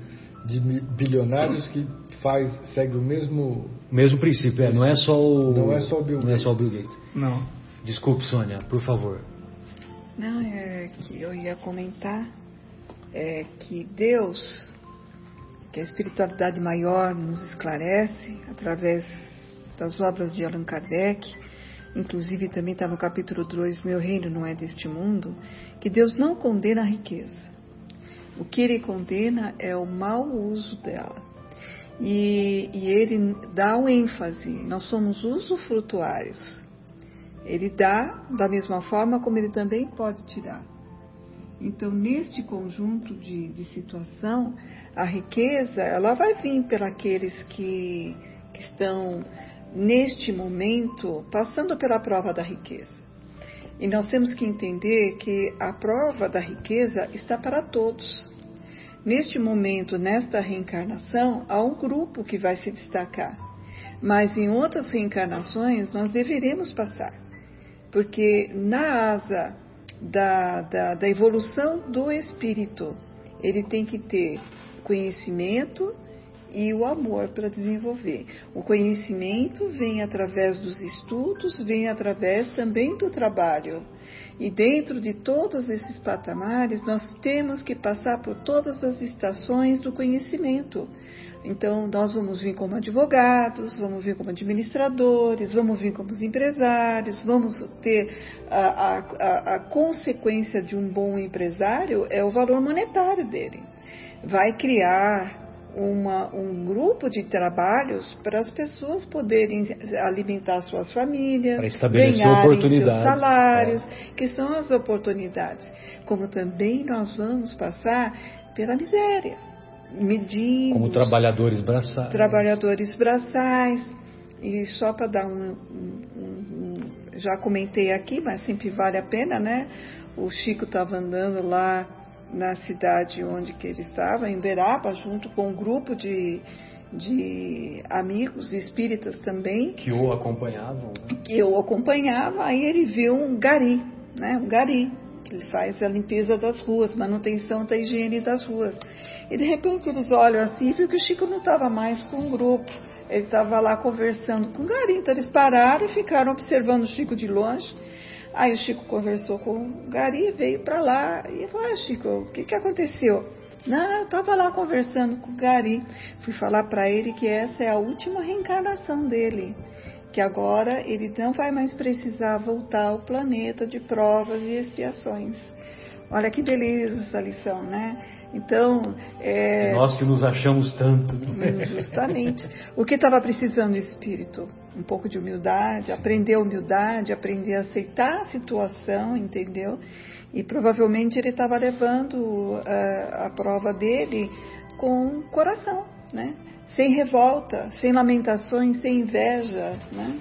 B: de bilionários que faz segue o mesmo
A: o mesmo princípio, é, não é só o
B: não é só o Bill
A: não
B: Gates.
A: é só o Bill Gates.
C: Não.
A: Desculpe, Sônia, por favor.
D: Não, é que eu ia comentar é que Deus, que a espiritualidade maior nos esclarece através das obras de Allan Kardec, inclusive também está no capítulo 2, Meu Reino não é deste mundo, que Deus não condena a riqueza. O que ele condena é o mau uso dela. E, e ele dá o ênfase, nós somos usufrutuários. Ele dá da mesma forma como ele também pode tirar. Então, neste conjunto de, de situação, a riqueza ela vai vir pelos que, que estão neste momento passando pela prova da riqueza. E nós temos que entender que a prova da riqueza está para todos. Neste momento, nesta reencarnação, há um grupo que vai se destacar. Mas em outras reencarnações nós deveremos passar. Porque na asa da, da, da evolução do espírito ele tem que ter conhecimento e o amor para desenvolver. O conhecimento vem através dos estudos, vem através também do trabalho. E dentro de todos esses patamares, nós temos que passar por todas as estações do conhecimento. Então, nós vamos vir como advogados, vamos vir como administradores, vamos vir como empresários, vamos ter a, a, a, consequência de um bom empresário é o valor monetário dele. Vai criar uma, um grupo de trabalhos para as pessoas poderem alimentar suas famílias, ganharem seus salários, é. que são as oportunidades. Como também nós vamos passar pela miséria, medindo.
A: Como trabalhadores braçais.
D: Trabalhadores braçais. E só para dar um, um, um, Já comentei aqui, mas sempre vale a pena, né? O Chico estava andando lá na cidade onde que ele estava, em Beraba, junto com um grupo de, de amigos espíritas também.
A: Que o acompanhavam.
D: Né? Que o acompanhava, aí ele viu um gari, né? um gari, que ele faz a limpeza das ruas, manutenção da higiene das ruas. E de repente eles olham assim e viram que o Chico não estava mais com o grupo. Ele estava lá conversando com o gari, então eles pararam e ficaram observando o Chico de longe. Aí o Chico conversou com o Gari, veio para lá e falou: ah, Chico, o que, que aconteceu? Não, eu estava lá conversando com o Gari. Fui falar para ele que essa é a última reencarnação dele. Que agora ele não vai mais precisar voltar ao planeta de provas e expiações. Olha que beleza essa lição, né? Então.
A: É... Nós que nos achamos tanto. (laughs)
D: Justamente. O que estava precisando o espírito? Um pouco de humildade, aprender a humildade, aprender a aceitar a situação, entendeu? E provavelmente ele estava levando uh, a prova dele com coração, né? Sem revolta, sem lamentações, sem inveja, né?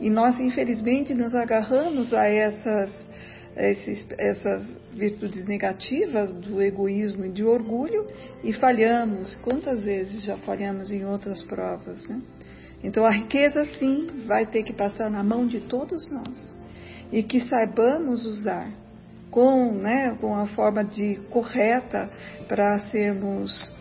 D: E nós, infelizmente, nos agarramos a essas esses, essas virtudes negativas do egoísmo e de orgulho e falhamos. Quantas vezes já falhamos em outras provas, né? Então a riqueza sim vai ter que passar na mão de todos nós e que saibamos usar com, né, com a forma de correta para sermos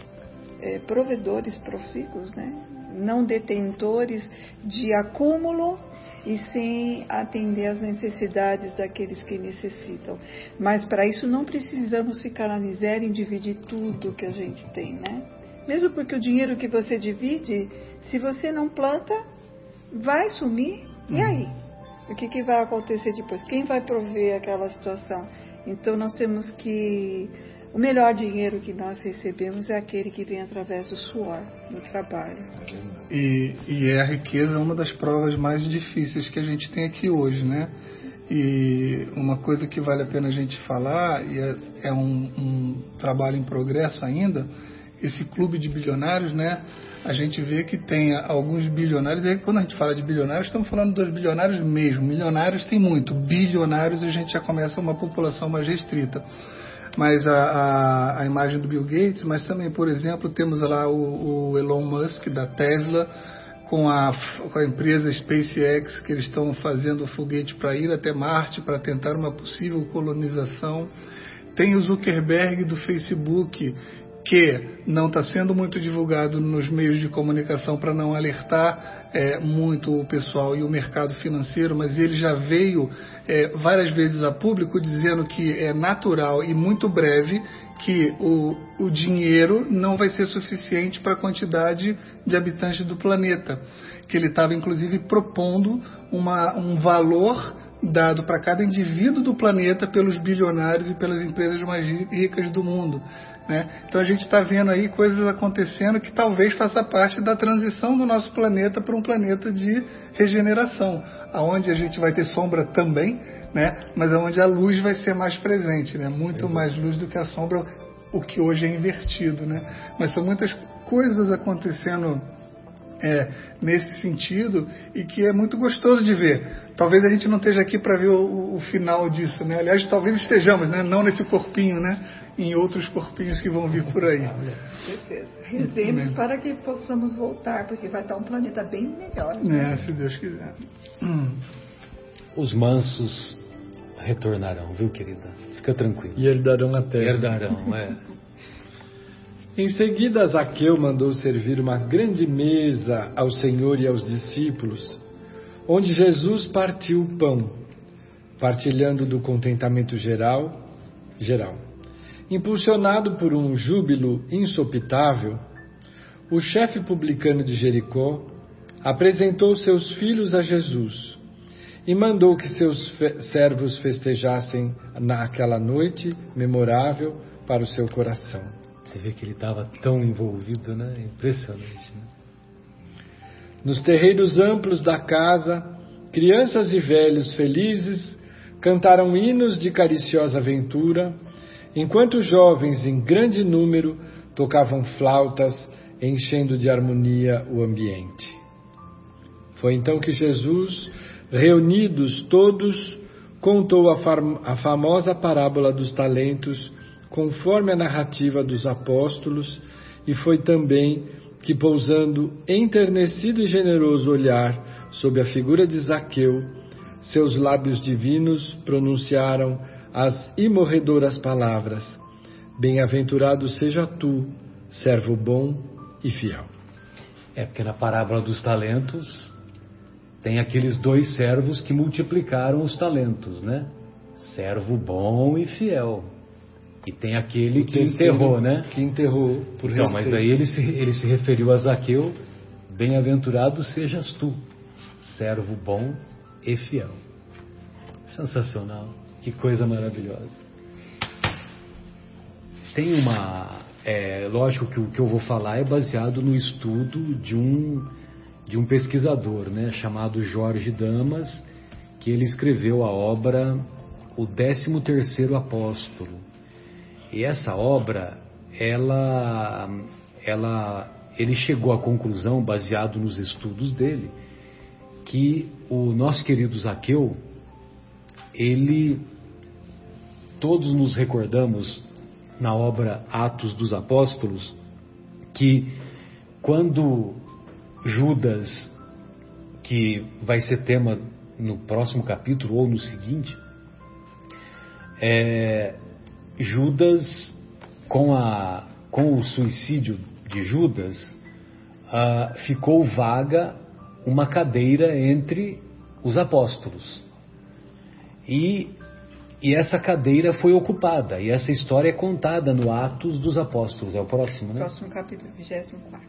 D: é, provedores profícuos, né? não detentores de acúmulo e sem atender às necessidades daqueles que necessitam. Mas para isso não precisamos ficar na miséria em dividir tudo que a gente tem, né? Mesmo porque o dinheiro que você divide, se você não planta, vai sumir. E uhum. aí? O que, que vai acontecer depois? Quem vai prover aquela situação? Então nós temos que o melhor dinheiro que nós recebemos é aquele que vem através do suor, do trabalho.
C: E, e é a riqueza uma das provas mais difíceis que a gente tem aqui hoje, né? E uma coisa que vale a pena a gente falar, e é, é um, um trabalho em progresso ainda, esse clube de bilionários, né? a gente vê que tem alguns bilionários, e aí quando a gente fala de bilionários, estamos falando dos bilionários mesmo. Milionários tem muito, bilionários a gente já começa uma população mais restrita mas a, a, a, imagem do Bill Gates, mas também, por exemplo, temos lá o, o Elon Musk da Tesla com a, com a empresa SpaceX que eles estão fazendo o foguete para ir até Marte para tentar uma possível colonização. Tem o Zuckerberg do Facebook que não está sendo muito divulgado nos meios de comunicação para não alertar é, muito o pessoal e o mercado financeiro, mas ele já veio é, várias vezes a público dizendo que é natural e muito breve que o, o dinheiro não vai ser suficiente para a quantidade de habitantes do planeta. Que ele estava, inclusive, propondo uma, um valor dado para cada indivíduo do planeta pelos bilionários e pelas empresas mais ricas do mundo. Né? Então a gente está vendo aí coisas acontecendo que talvez faça parte da transição do nosso planeta para um planeta de regeneração, aonde a gente vai ter sombra também, né? mas aonde a luz vai ser mais presente, né? muito mais luz do que a sombra, o que hoje é invertido. Né? Mas são muitas coisas acontecendo é, nesse sentido e que é muito gostoso de ver. Talvez a gente não esteja aqui para ver o, o, final disso, né? Aliás, talvez estejamos, né? Não nesse corpinho, né? Em outros corpinhos que vão vir por aí.
D: Com certeza. Rezemos para que possamos voltar, porque vai estar um planeta bem melhor.
C: Né? É, se Deus quiser. Hum.
A: Os mansos retornarão, viu, querida? Fica tranquilo.
B: E herdarão a terra.
A: Herdarão, é.
B: Em seguida, Zaqueu mandou servir uma grande mesa ao Senhor e aos discípulos, onde Jesus partiu o pão, partilhando do contentamento geral, geral. Impulsionado por um júbilo insopitável, o chefe publicano de Jericó apresentou seus filhos a Jesus e mandou que seus servos festejassem naquela noite memorável para o seu coração.
A: Você vê que ele estava tão envolvido, né? Impressionante. Né?
B: Nos terreiros amplos da casa, crianças e velhos felizes cantaram hinos de cariciosa aventura, enquanto jovens em grande número tocavam flautas, enchendo de harmonia o ambiente. Foi então que Jesus, reunidos todos, contou a, a famosa parábola dos talentos, conforme a narrativa dos apóstolos, e foi também que, pousando enternecido e generoso olhar sobre a figura de Zaqueu, seus lábios divinos pronunciaram as imorredoras palavras: Bem-aventurado seja tu, servo bom e fiel.
A: É porque na parábola dos talentos tem aqueles dois servos que multiplicaram os talentos, né? Servo bom e fiel. E tem aquele que enterrou, né?
B: Que enterrou
A: por Então, mas daí ele se, ele se referiu a Zaqueu, bem-aventurado sejas tu, servo bom e fiel. Sensacional, que coisa maravilhosa. Tem uma. É, lógico que o que eu vou falar é baseado no estudo de um de um pesquisador né, chamado Jorge Damas, que ele escreveu a obra O Décimo Terceiro Apóstolo. E essa obra, ela, ela, ele chegou à conclusão, baseado nos estudos dele, que o nosso querido Zaqueu, ele, todos nos recordamos na obra Atos dos Apóstolos, que quando Judas, que vai ser tema no próximo capítulo ou no seguinte, é, Judas, com, a, com o suicídio de Judas, uh, ficou vaga uma cadeira entre os apóstolos. E, e essa cadeira foi ocupada, e essa história é contada no Atos dos Apóstolos. É o próximo, né?
D: Próximo capítulo, 24.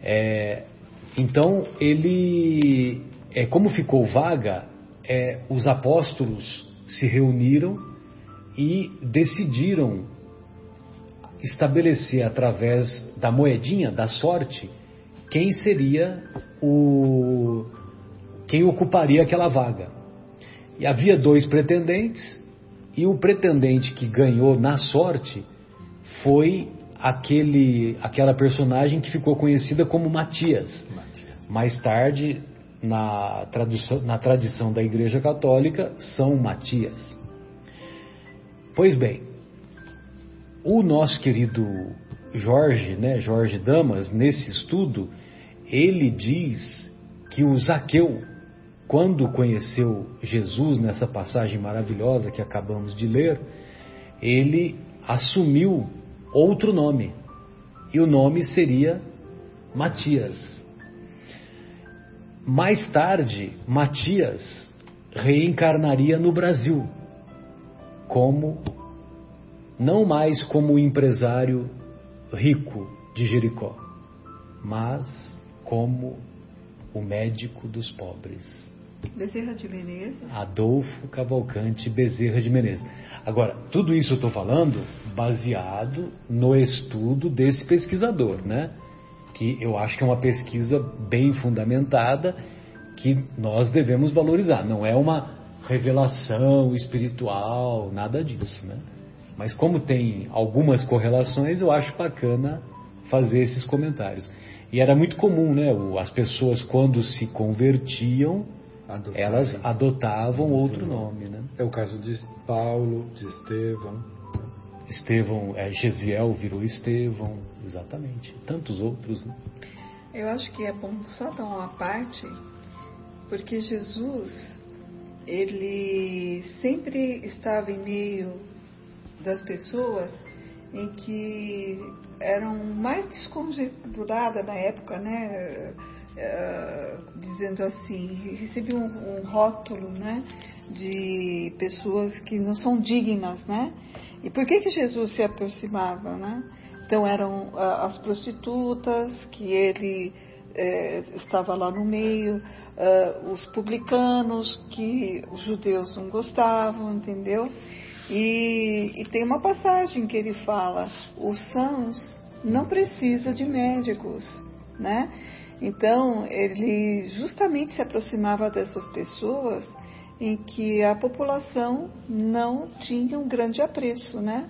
A: É, então, ele, é, como ficou vaga, é, os apóstolos se reuniram e decidiram estabelecer através da moedinha, da sorte, quem seria o. quem ocuparia aquela vaga. E havia dois pretendentes, e o pretendente que ganhou na sorte foi aquele, aquela personagem que ficou conhecida como Matias. Matias. Mais tarde, na tradição, na tradição da Igreja Católica, São Matias. Pois bem, o nosso querido Jorge, né, Jorge Damas, nesse estudo, ele diz que o Zaqueu, quando conheceu Jesus nessa passagem maravilhosa que acabamos de ler, ele assumiu outro nome. E o nome seria Matias. Mais tarde, Matias reencarnaria no Brasil, como não mais como empresário rico de Jericó, mas como o médico dos pobres.
D: Bezerra de Menezes.
A: Adolfo Cavalcante Bezerra de Menezes. Agora, tudo isso eu estou falando baseado no estudo desse pesquisador, né? Que eu acho que é uma pesquisa bem fundamentada que nós devemos valorizar. Não é uma revelação espiritual, nada disso, né? Mas como tem algumas correlações, eu acho bacana fazer esses comentários. E era muito comum, né? As pessoas quando se convertiam elas adotavam outro nome, né?
B: É o caso de Paulo, de Estevão.
A: Estevão, é, Gesiel virou Estevão, exatamente. Tantos outros, né?
D: Eu acho que é bom só dar uma parte, porque Jesus, ele sempre estava em meio das pessoas em que eram mais desconjecturadas na época, né? Uh, dizendo assim, recebi um, um, rótulo, né? De pessoas que não são dignas, né? E por que que Jesus se aproximava, né? Então eram uh, as prostitutas que ele uh, estava lá no meio, os publicanos que os judeus não gostavam, entendeu? E, e tem uma passagem que ele fala: os sãos não precisam de médicos, né? Então ele justamente se aproximava dessas pessoas em que a população não tinha um grande apreço, né?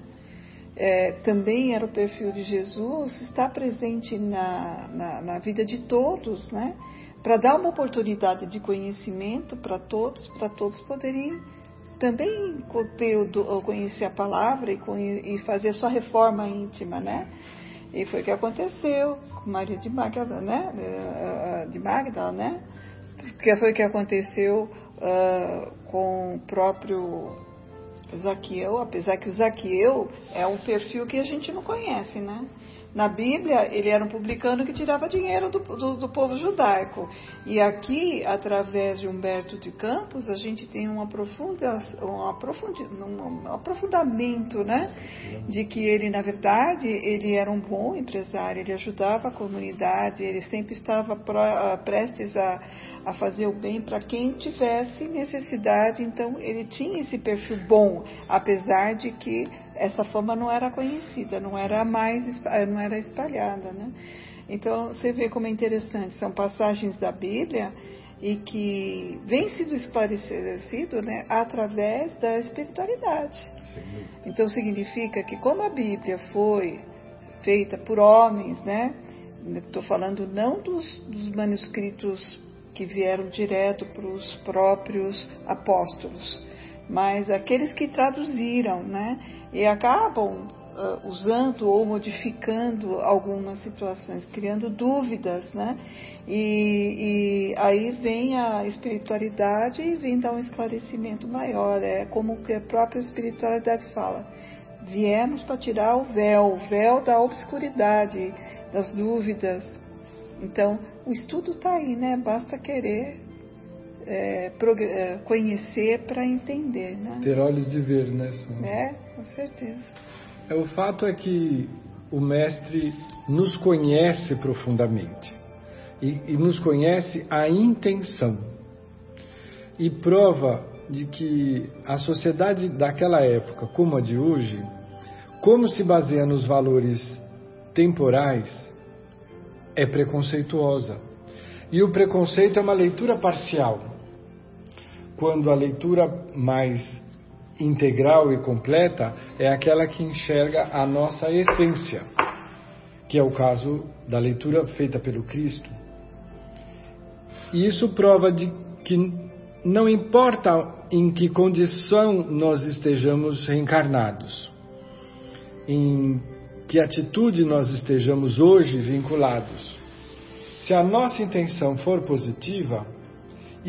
D: É, também era o perfil de Jesus estar presente na, na, na vida de todos, né? Para dar uma oportunidade de conhecimento para todos, para todos poderem também conhecer a palavra e, fazer a sua reforma íntima, né? E foi o que aconteceu com Maria de Magdala, né? Eh, de Magdala, né? Que foi o que aconteceu uh, com o próprio Zaqueu, apesar que o Zaqueu é um perfil que a gente não conhece, né? Na Bíblia, ele era um publicano que tirava dinheiro do, do, do, povo judaico. E aqui, através de Humberto de Campos, a gente tem um, um, aprofundamento, né? De que ele, na verdade, ele era um bom empresário, ele ajudava a comunidade, ele sempre estava prestes a, a fazer o bem para quem tivesse necessidade. Então, ele tinha esse perfil bom, apesar de que essa fama não era conhecida, não era mais, não era espalhada, né? Então você vê como é interessante, são passagens da Bíblia e que vem sido esclarecido né, através da espiritualidade. Sim. Então significa que como a Bíblia foi feita por homens, né? Estou falando não dos, dos manuscritos que vieram direto para os próprios apóstolos, mas aqueles que traduziram, né? E acabam uh, usando ou modificando algumas situações, criando dúvidas, né? E, e, aí vem a espiritualidade e vem dar um esclarecimento maior. É como que a própria espiritualidade fala. Viemos para tirar o véu, o véu da obscuridade, das dúvidas. Então, o estudo está aí, né? Basta querer é, é, conhecer para entender, né?
B: Ter olhos de ver, né?
D: É, com certeza.
B: É, o fato é que o mestre nos conhece profundamente e, e nos conhece a intenção e prova de que a sociedade daquela época, como a de hoje, como se baseia nos valores temporais, é preconceituosa. E o preconceito é uma leitura parcial quando a leitura mais integral e completa é aquela que enxerga a nossa essência, que é o caso da leitura feita pelo Cristo. E isso prova de que não importa em que condição nós estejamos reencarnados, em que atitude nós estejamos hoje vinculados, se a nossa intenção for positiva,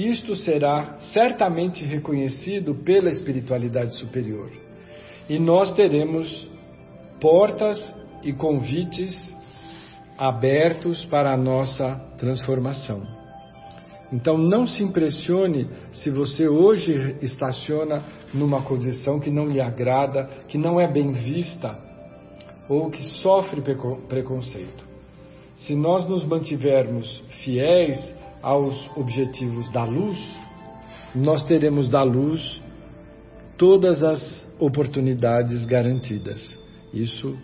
B: isto será certamente reconhecido pela espiritualidade superior. E nós teremos portas e convites abertos para a nossa transformação. Então não se impressione se você hoje estaciona numa condição que não lhe agrada, que não é bem vista ou que sofre preconceito. Se nós nos mantivermos fiéis aos objetivos da luz, nós teremos da luz todas as oportunidades garantidas. Isso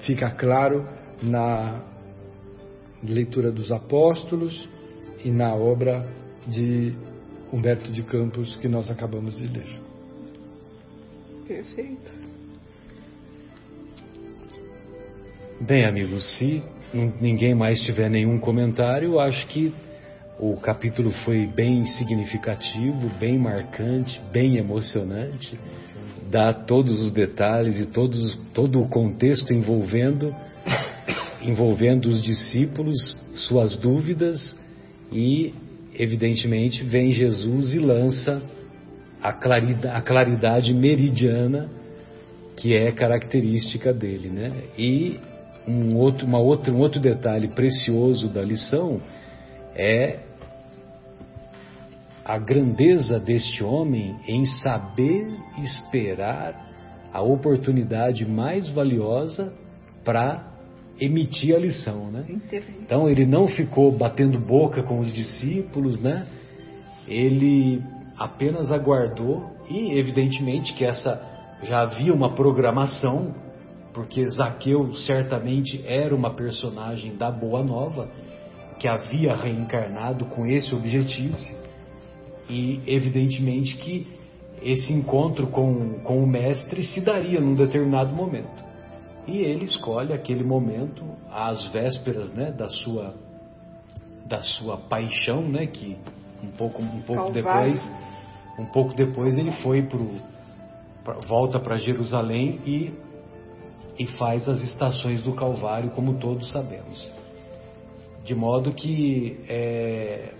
B: fica claro na leitura dos apóstolos e na obra de Humberto de Campos que nós acabamos de ler.
D: Perfeito.
A: Bem, amigos, se ninguém mais tiver nenhum comentário, acho que o capítulo foi bem significativo, bem marcante, bem emocionante, dá todos os detalhes e todos, todo o contexto envolvendo envolvendo os discípulos, suas dúvidas e evidentemente vem Jesus e lança a claridade, a claridade meridiana que é característica dele, né? E um outro, uma outra, um outro detalhe precioso da lição é a grandeza deste homem em saber esperar a oportunidade mais valiosa para emitir a lição, né? Então ele não ficou batendo boca com os discípulos, né? Ele apenas aguardou e evidentemente que essa já havia uma programação, porque Zaqueu certamente era uma personagem da Boa Nova que havia reencarnado com esse objetivo e evidentemente que esse encontro com, com o mestre se daria num determinado momento. E ele escolhe aquele momento, às vésperas né, da, sua, da sua paixão, né, que um pouco, um pouco depois um pouco depois ele foi pro, pra, volta para Jerusalém e, e faz as estações do Calvário, como todos sabemos. De modo que é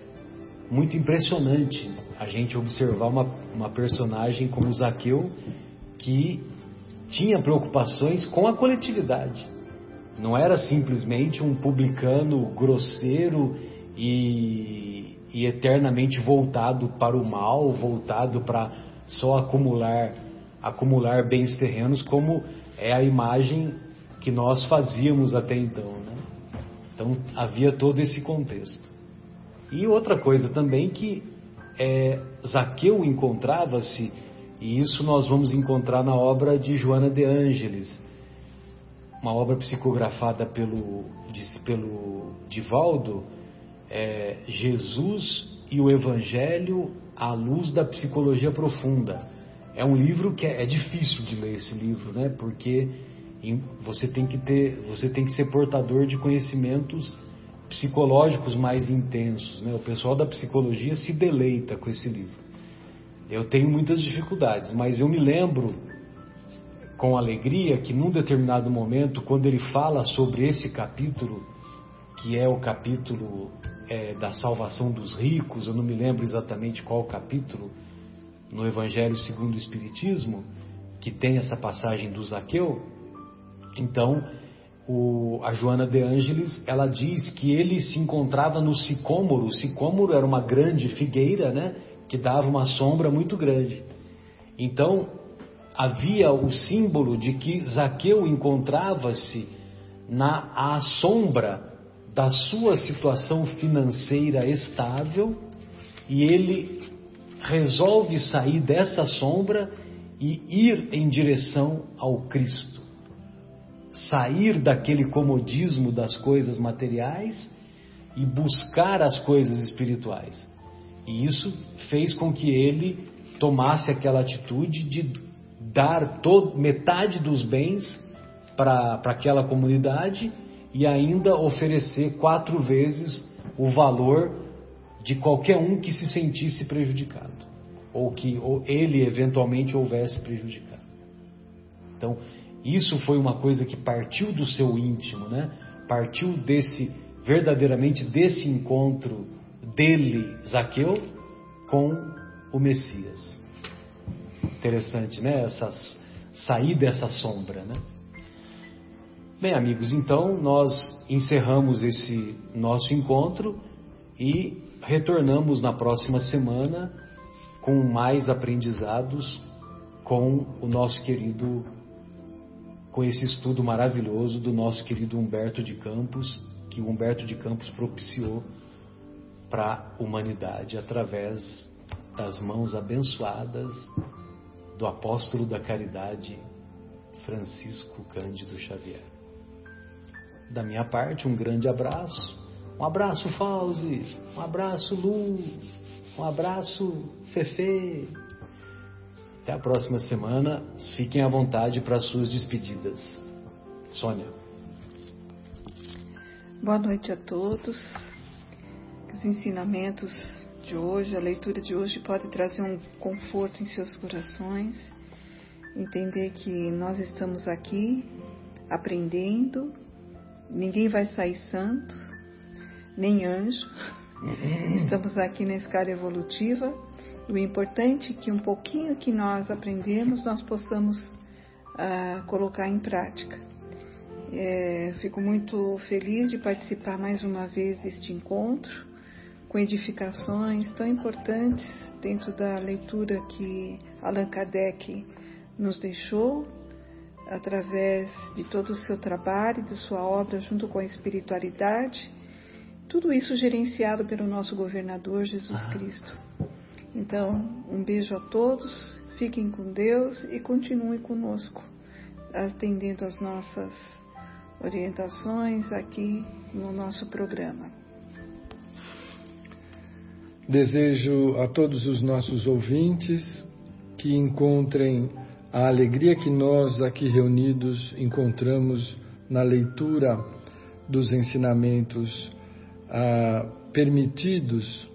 A: muito impressionante a gente observar uma, uma personagem como Zaqueu que tinha preocupações com a coletividade. Não era simplesmente um publicano grosseiro e, e eternamente voltado para o mal, voltado para só acumular acumular bens terrenos, como é a imagem que nós fazíamos até então. Né? Então havia todo esse contexto. E outra coisa também que é, Zaqueu encontrava-se e isso nós vamos encontrar na obra de Joana de Ângeles, uma obra psicografada pelo, pelo Divaldo, é, Jesus e o Evangelho à luz da psicologia profunda. É um livro que é, é difícil de ler esse livro, né? Porque você tem que ter, você tem que ser portador de conhecimentos psicológicos mais intensos, né? O pessoal da psicologia se deleita com esse livro. Eu tenho muitas dificuldades, mas eu me lembro com alegria que num determinado momento, quando ele fala sobre esse capítulo, que é o capítulo é, da salvação dos ricos, eu não me lembro exatamente qual capítulo, no Evangelho segundo o Espiritismo, que tem essa passagem do Zaqueu, então o, a Joana de Ângeles, ela diz que ele se encontrava no sicômoro, o sicômoro era uma grande figueira, né? que dava uma sombra muito grande. Então, havia o símbolo de que Zaqueu encontrava-se na à sombra da sua situação financeira estável e ele resolve sair dessa sombra e ir em direção ao Cristo. Sair daquele comodismo das coisas materiais e buscar as coisas espirituais. E isso fez com que ele tomasse aquela atitude de dar todo, metade dos bens para aquela comunidade e ainda oferecer quatro vezes o valor de qualquer um que se sentisse prejudicado ou que ele eventualmente houvesse prejudicado. Então, isso foi uma coisa que partiu do seu íntimo, né? Partiu desse verdadeiramente desse encontro dele, Zaqueu, com o Messias. Interessante, né? Essas, sair dessa sombra, né? Bem, amigos, então nós encerramos esse nosso encontro e retornamos na próxima semana com mais aprendizados com o nosso querido, com esse estudo maravilhoso do nosso querido Humberto de Campos, que o Humberto de Campos propiciou para a humanidade através das mãos abençoadas do apóstolo da caridade Francisco Cândido Xavier. Da minha parte, um grande abraço. Um abraço, Fauzi. Um abraço, Lu. Um abraço, Fefe. Até a próxima semana. Fiquem à vontade para as suas despedidas. Sônia.
D: Boa noite a todos os ensinamentos de hoje, a leitura de hoje pode trazer um conforto em seus corações, entender que nós estamos aqui aprendendo, ninguém vai sair santo, nem anjo, estamos aqui na escala evolutiva. E o importante é que um pouquinho que nós aprendemos, nós possamos a colocar em prática. É, fico muito feliz de participar mais uma vez deste encontro, com edificações tão importantes dentro da leitura que Allan Kardec nos deixou, através de todo o seu trabalho, de sua obra junto com a espiritualidade, tudo isso gerenciado pelo nosso governador Jesus ah. Cristo. Então, um beijo a todos, fiquem com Deus e continuem conosco, atendendo às nossas orientações aqui no nosso programa.
B: Desejo a todos os nossos ouvintes que encontrem a alegria que nós aqui reunidos encontramos na leitura dos ensinamentos ah, permitidos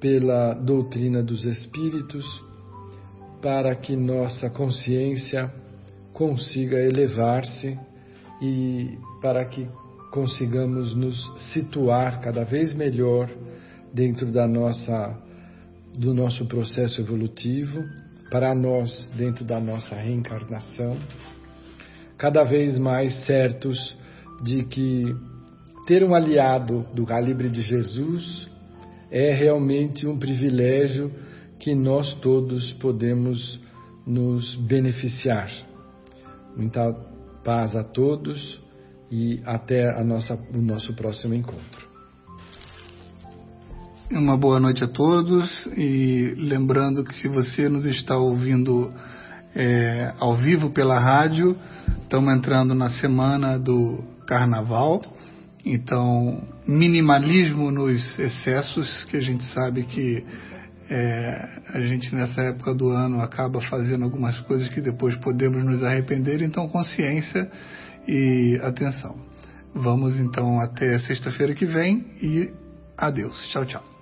B: pela doutrina dos Espíritos, para que nossa consciência consiga elevar-se e para que consigamos nos situar cada vez melhor dentro da nossa do nosso processo evolutivo, para nós dentro da nossa reencarnação, cada vez mais certos de que ter um aliado do calibre de Jesus é realmente um privilégio que nós todos podemos nos beneficiar. Muita Paz a todos e até a nossa, o nosso próximo encontro.
C: Uma boa noite a todos e lembrando que se você nos está ouvindo é, ao vivo pela rádio, estamos entrando na semana do Carnaval, então minimalismo nos excessos, que a gente sabe que é, a gente nessa época do ano acaba fazendo algumas coisas que depois podemos nos arrepender, então consciência e atenção. Vamos então até sexta-feira que vem e adeus. Tchau, tchau.